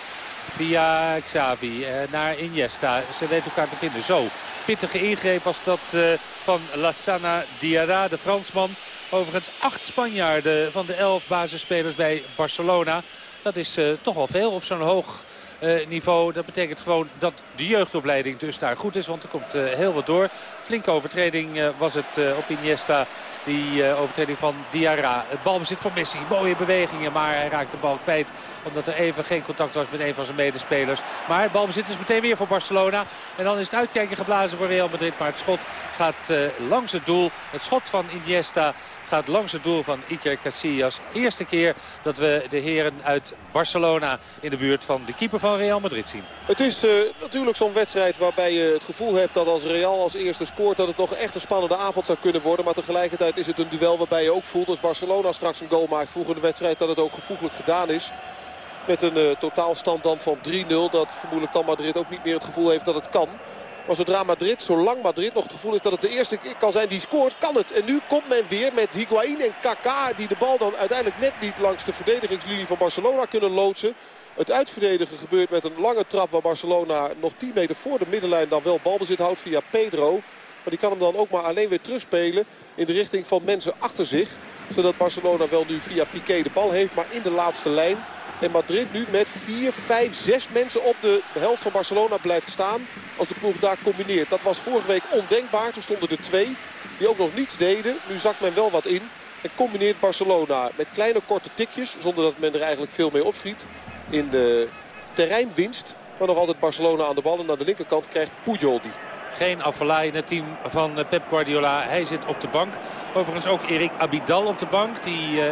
Via Xavi eh, naar Iniesta. Ze weten elkaar te vinden. Zo, pittige ingreep was dat uh, van Lassana Diarra, de Fransman. Overigens acht Spanjaarden van de elf basisspelers bij Barcelona. Dat is uh, toch wel veel op zo'n hoog niveau. Dat betekent gewoon dat de jeugdopleiding dus daar goed is. Want er komt uh, heel wat door. Flinke overtreding uh, was het op Iniesta. Die overtreding van Diarra. Het balbezit van Messi. Mooie bewegingen. Maar hij raakt de bal kwijt. Omdat er even geen contact was met een van zijn medespelers. Maar het balbezit is meteen weer voor Barcelona. En dan is het uitkijken geblazen voor Real Madrid. Maar het schot gaat langs het doel. Het schot van Iniesta gaat langs het doel van Iker Casillas. Eerste keer dat we de heren uit Barcelona in de buurt van de keeper van Real Madrid zien. Het is uh, natuurlijk zo'n wedstrijd waarbij je het gevoel hebt dat als Real als eerste scoort... dat het nog echt een spannende avond zou kunnen worden. Maar tegelijkertijd is het een duel waarbij je ook voelt als Barcelona straks een goal maakt vroeg in de wedstrijd... dat het ook gevoeglijk gedaan is. Met een uh, totaalstand dan van 3-0. Dat vermoedelijk dan Madrid ook niet meer het gevoel heeft dat het kan. Maar zodra Madrid, zolang Madrid nog het gevoel heeft dat het de eerste keer kan zijn die scoort, kan het. En nu komt men weer met Higuain en Kaká die de bal dan uiteindelijk net niet langs de verdedigingslinie van Barcelona kunnen loodsen. Het uitverdedigen gebeurt met een lange trap waar Barcelona nog 10 meter voor de middenlijn dan wel balbezit houdt via Pedro. Maar die kan hem dan ook maar alleen weer terugspelen in de richting van mensen achter zich. Zodat Barcelona wel nu via Piqué de bal heeft, maar in de laatste lijn. En Madrid nu met 4, 5, 6 mensen op de helft van Barcelona blijft staan. Als de ploeg daar combineert. Dat was vorige week ondenkbaar. Toen stonden er twee die ook nog niets deden. Nu zakt men wel wat in. En combineert Barcelona met kleine korte tikjes. Zonder dat men er eigenlijk veel mee opschiet. In de terreinwinst. Maar nog altijd Barcelona aan de bal. En aan de linkerkant krijgt Pujol die. Geen Afellay in het team van Pep Guardiola. Hij zit op de bank. Overigens ook Erik Abidal op de bank. Die uh,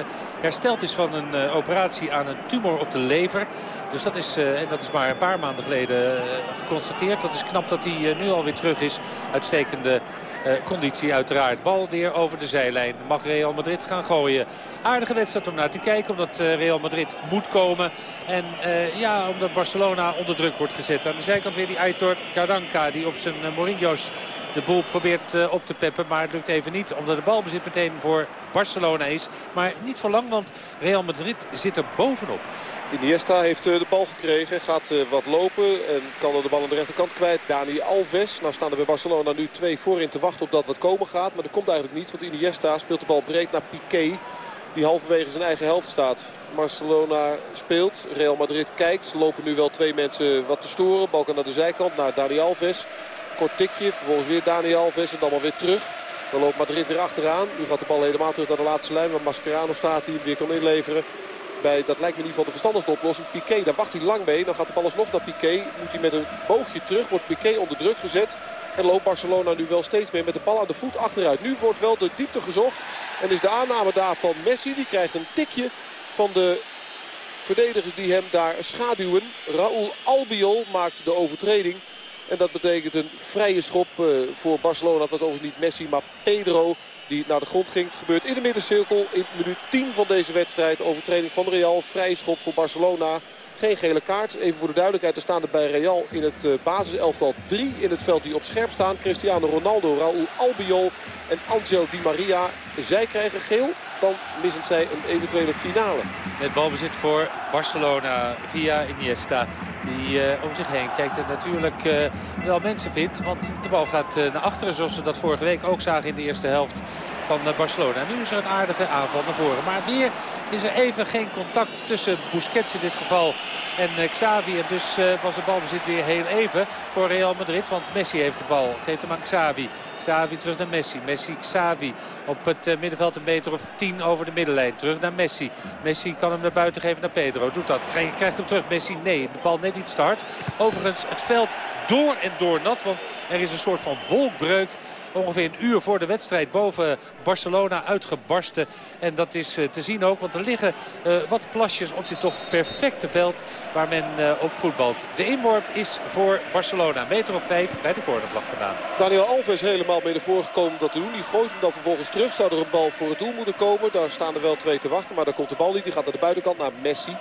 hersteld is van een uh, operatie aan een tumor op de lever. Dus dat is, en dat is maar een paar maanden geleden geconstateerd. Dat is knap dat hij nu alweer terug is. Uitstekende conditie uiteraard. Bal weer over de zijlijn. Mag Real Madrid gaan gooien. Aardige wedstrijd om naar te kijken. Omdat uh, Real Madrid moet komen. En uh, ja, omdat Barcelona onder druk wordt gezet. Aan de zijkant weer die Aitor Caranca. Die op zijn Mourinho's de boel probeert uh, op te peppen. Maar het lukt even niet. Omdat de balbezit meteen voor Barcelona is. Maar niet voor lang. Want Real Madrid zit er bovenop. Iniesta heeft uh, de bal gekregen. Gaat uh, wat lopen. En kan er de bal aan de rechterkant kwijt. Dani Alves. Nou staan er bij Barcelona nu twee voorin te wachten op dat wat komen gaat. Maar dat komt eigenlijk niet. Want Iniesta speelt de bal breed naar Piqué. die halverwege zijn eigen helft staat. Barcelona speelt. Real Madrid kijkt. Lopen nu wel twee mensen wat te storen. Balkan naar de zijkant naar Dani Alves. Kort tikje. Vervolgens weer Dani Alves. Dan maar weer terug. Dan loopt Madrid weer achteraan. Nu gaat de bal helemaal terug naar de laatste lijn. Waar Mascherano staat hem weer kan inleveren. Bij, dat lijkt me in ieder geval de verstandigste oplossing. Piqué, daar wacht hij lang mee. Dan gaat de bal alsnog naar Piqué. Moet hij met een boogje terug. Wordt Piqué onder druk gezet. En loopt Barcelona nu wel steeds meer met de bal aan de voet achteruit. Nu wordt wel de diepte gezocht. En is de aanname daar van Messi. Die krijgt een tikje van de verdedigers die hem daar schaduwen. Raúl Albiol maakt de overtreding. En dat betekent een vrije schop eh, voor Barcelona. Het was overigens niet Messi, maar Pedro die naar de grond ging. Het gebeurt in de middencirkel in minuut 10 van deze wedstrijd. Overtreding van Real. Vrije schop voor Barcelona. Geen gele kaart. Even voor de duidelijkheid. Er staan er bij Real in het uh, basiselftal drie in het veld die op scherp staan. Cristiano Ronaldo, Raúl Albiol en Angel Di Maria. Zij krijgen geel. Dan missen zij een eventuele finale. Met balbezit voor Barcelona via Iniesta. Die uh, om zich heen kijkt en natuurlijk uh, wel mensen vindt. Want de bal gaat uh, naar achteren zoals we dat vorige week ook zagen in de eerste helft van Barcelona. Nu is er een aardige aanval naar voren. Maar weer is er even geen contact tussen Busquets in dit geval en Xavi. En dus was de balbezit weer heel even voor Real Madrid. Want Messi heeft de bal. Geeft hem aan Xavi. Xavi terug naar Messi. Messi, Xavi op het middenveld een meter of tien over de middenlijn. Terug naar Messi. Messi kan hem naar buiten geven naar Pedro. Doet dat. Krijgt hem terug. Messi, nee. De bal net niet start. Overigens het veld door en door nat. Want er is een soort van wolkbreuk ongeveer een uur voor de wedstrijd boven Barcelona uitgebarsten. En dat is te zien ook, want er liggen uh, wat plasjes op dit toch perfecte veld waar men uh, op voetbalt. De inworp is voor Barcelona. Meter of vijf bij de cornervlag vandaan. Daniel Alves helemaal mee ervoor gekomen dat te doen. Die gooit hem dan vervolgens terug. Zou er een bal voor het doel moeten komen. Daar staan er wel twee te wachten, maar daar komt de bal niet. Die gaat naar de buitenkant, naar Messi.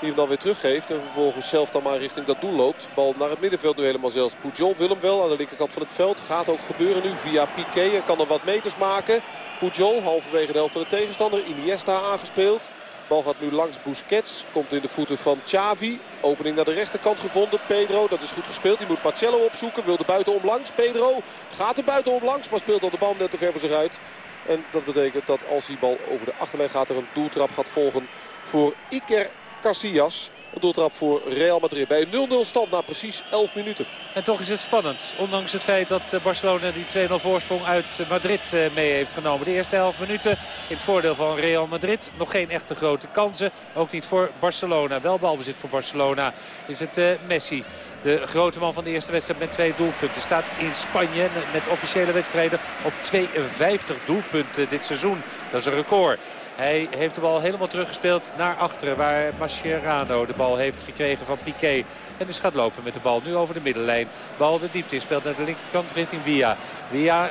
Die hem dan weer teruggeeft. En vervolgens zelf dan maar richting dat doel loopt. Bal naar het middenveld nu helemaal zelfs. Pujol wil hem wel aan de linkerkant van het veld. Gaat ook gebeuren nu via Piqué. En kan er wat meters maken. Pujol halverwege de helft van de tegenstander. Iniesta aangespeeld. Bal gaat nu langs Busquets. Komt in de voeten van Xavi. Opening naar de rechterkant gevonden. Pedro, dat is goed gespeeld. Die moet Marcelo opzoeken. Wil de buitenom langs. Pedro gaat er buitenom langs. Maar speelt al de bal net te ver voor zich uit. En dat betekent dat als die bal over de achterlijn gaat... er een doeltrap gaat volgen voor Iker Casillas. Een doeltrap voor Real Madrid. Bij een 0-0 stand na precies 11 minuten. En toch is het spannend. Ondanks het feit dat Barcelona die 2-0 voorsprong uit Madrid mee heeft genomen. De eerste 11 minuten in het voordeel van Real Madrid. Nog geen echte grote kansen. Ook niet voor Barcelona. Wel balbezit voor Barcelona is het Messi. De grote man van de eerste wedstrijd met twee doelpunten. Staat in Spanje met officiële wedstrijden op 52 doelpunten dit seizoen. Dat is een record. Hij heeft de bal helemaal teruggespeeld naar achteren. Waar Mascherano de bal heeft gekregen van Piqué. En dus gaat lopen met de bal nu over de middenlijn. Bal de diepte in. Speelt naar de linkerkant richting Via. Via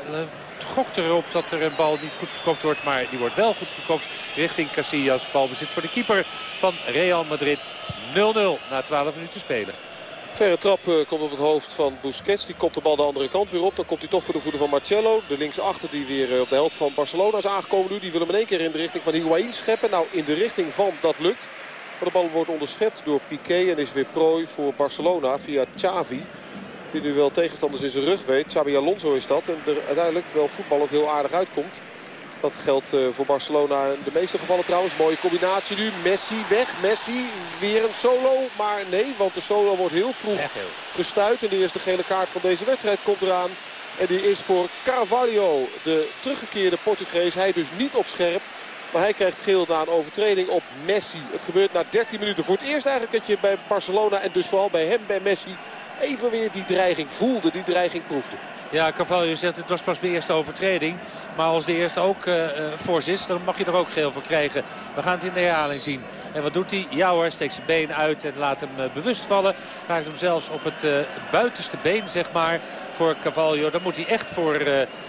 gokt erop dat er een bal niet goed gekopt wordt. Maar die wordt wel goed gekopt richting Casillas. Balbezit voor de keeper van Real Madrid. 0-0 na 12 minuten spelen. Verre trap uh, komt op het hoofd van Busquets. Die kopt de bal de andere kant weer op. Dan komt hij toch voor de voeten van Marcelo. De linksachter die weer uh, op de helft van Barcelona is aangekomen nu. Die wil hem in één keer in de richting van Higuain scheppen. Nou, in de richting van dat lukt. Maar de bal wordt onderschept door Piqué en is weer prooi voor Barcelona via Xavi. Die nu wel tegenstanders in zijn rug weet. Xabi Alonso is dat. En er uiteindelijk wel voetballend heel aardig uitkomt. Dat geldt uh, voor Barcelona in de meeste gevallen trouwens. Mooie combinatie nu. Messi weg. Messi weer een solo. Maar nee, want de solo wordt heel vroeg gestuit. En de eerste gele kaart van deze wedstrijd komt eraan. En die is voor Carvalho, de teruggekeerde Portugees. Hij dus niet op scherp. Maar hij krijgt geel na een overtreding op Messi. Het gebeurt na 13 minuten. Voor het eerst eigenlijk dat je bij Barcelona en dus vooral bij hem, bij Messi... even weer die dreiging voelde, die dreiging proefde. Ja, Carvalho zegt het was pas de eerste overtreding. Maar als de eerste ook uh, fors is, dan mag je er ook geel voor krijgen. We gaan het in de herhaling zien. En wat doet hij? Ja steekt zijn been uit en laat hem uh, bewust vallen. Raakt hem zelfs op het buitenste been, zeg maar, voor Carvalho. Dan moet hij echt voor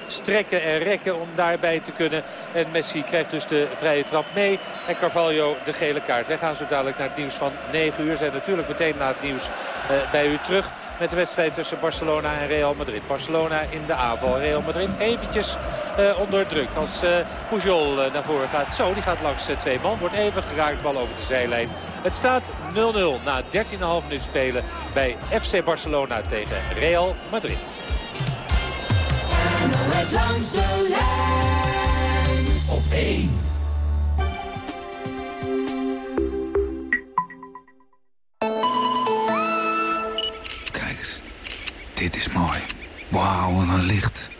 strekken en rekken om daarbij te kunnen. En Messi krijgt dus de vrije trap mee. En Carvalho de gele kaart. Wij gaan zo dadelijk naar het nieuws van 9 uur. Zijn natuurlijk meteen na het nieuws bij u terug met de wedstrijd tussen Barcelona en Real Madrid. Barcelona in de aanval. Real Madrid eventjes uh, onder druk als uh, Pujol uh, naar voren gaat. Zo, die gaat langs twee man. Wordt even geraakt, bal over de zijlijn. Het staat 0-0 na 13,5 minuten spelen bij FC Barcelona tegen Real Madrid. NOS langs de lijn op 1. Dit is mooi. Wauw, wat een licht.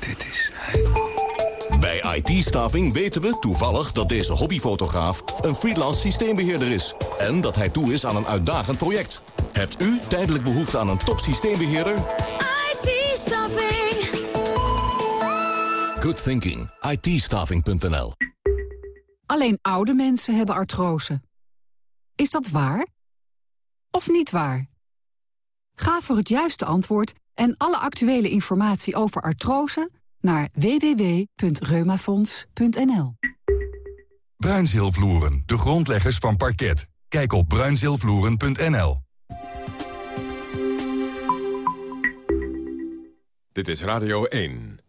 Dit is helemaal... Bij IT-staving weten we toevallig dat deze hobbyfotograaf een freelance systeembeheerder is. En dat hij toe is aan een uitdagend project. Hebt u tijdelijk behoefte aan een topsysteembeheerder? IT-staving. Good thinking. Itstafing.nl. Alleen oude mensen hebben artrose. Is dat waar? Of niet waar? Ga voor het juiste antwoord en alle actuele informatie over artrose naar www.reumafonds.nl. Bruinzeelvloeren, de grondleggers van parket. Kijk op bruinzeelvloeren.nl. Dit is Radio 1.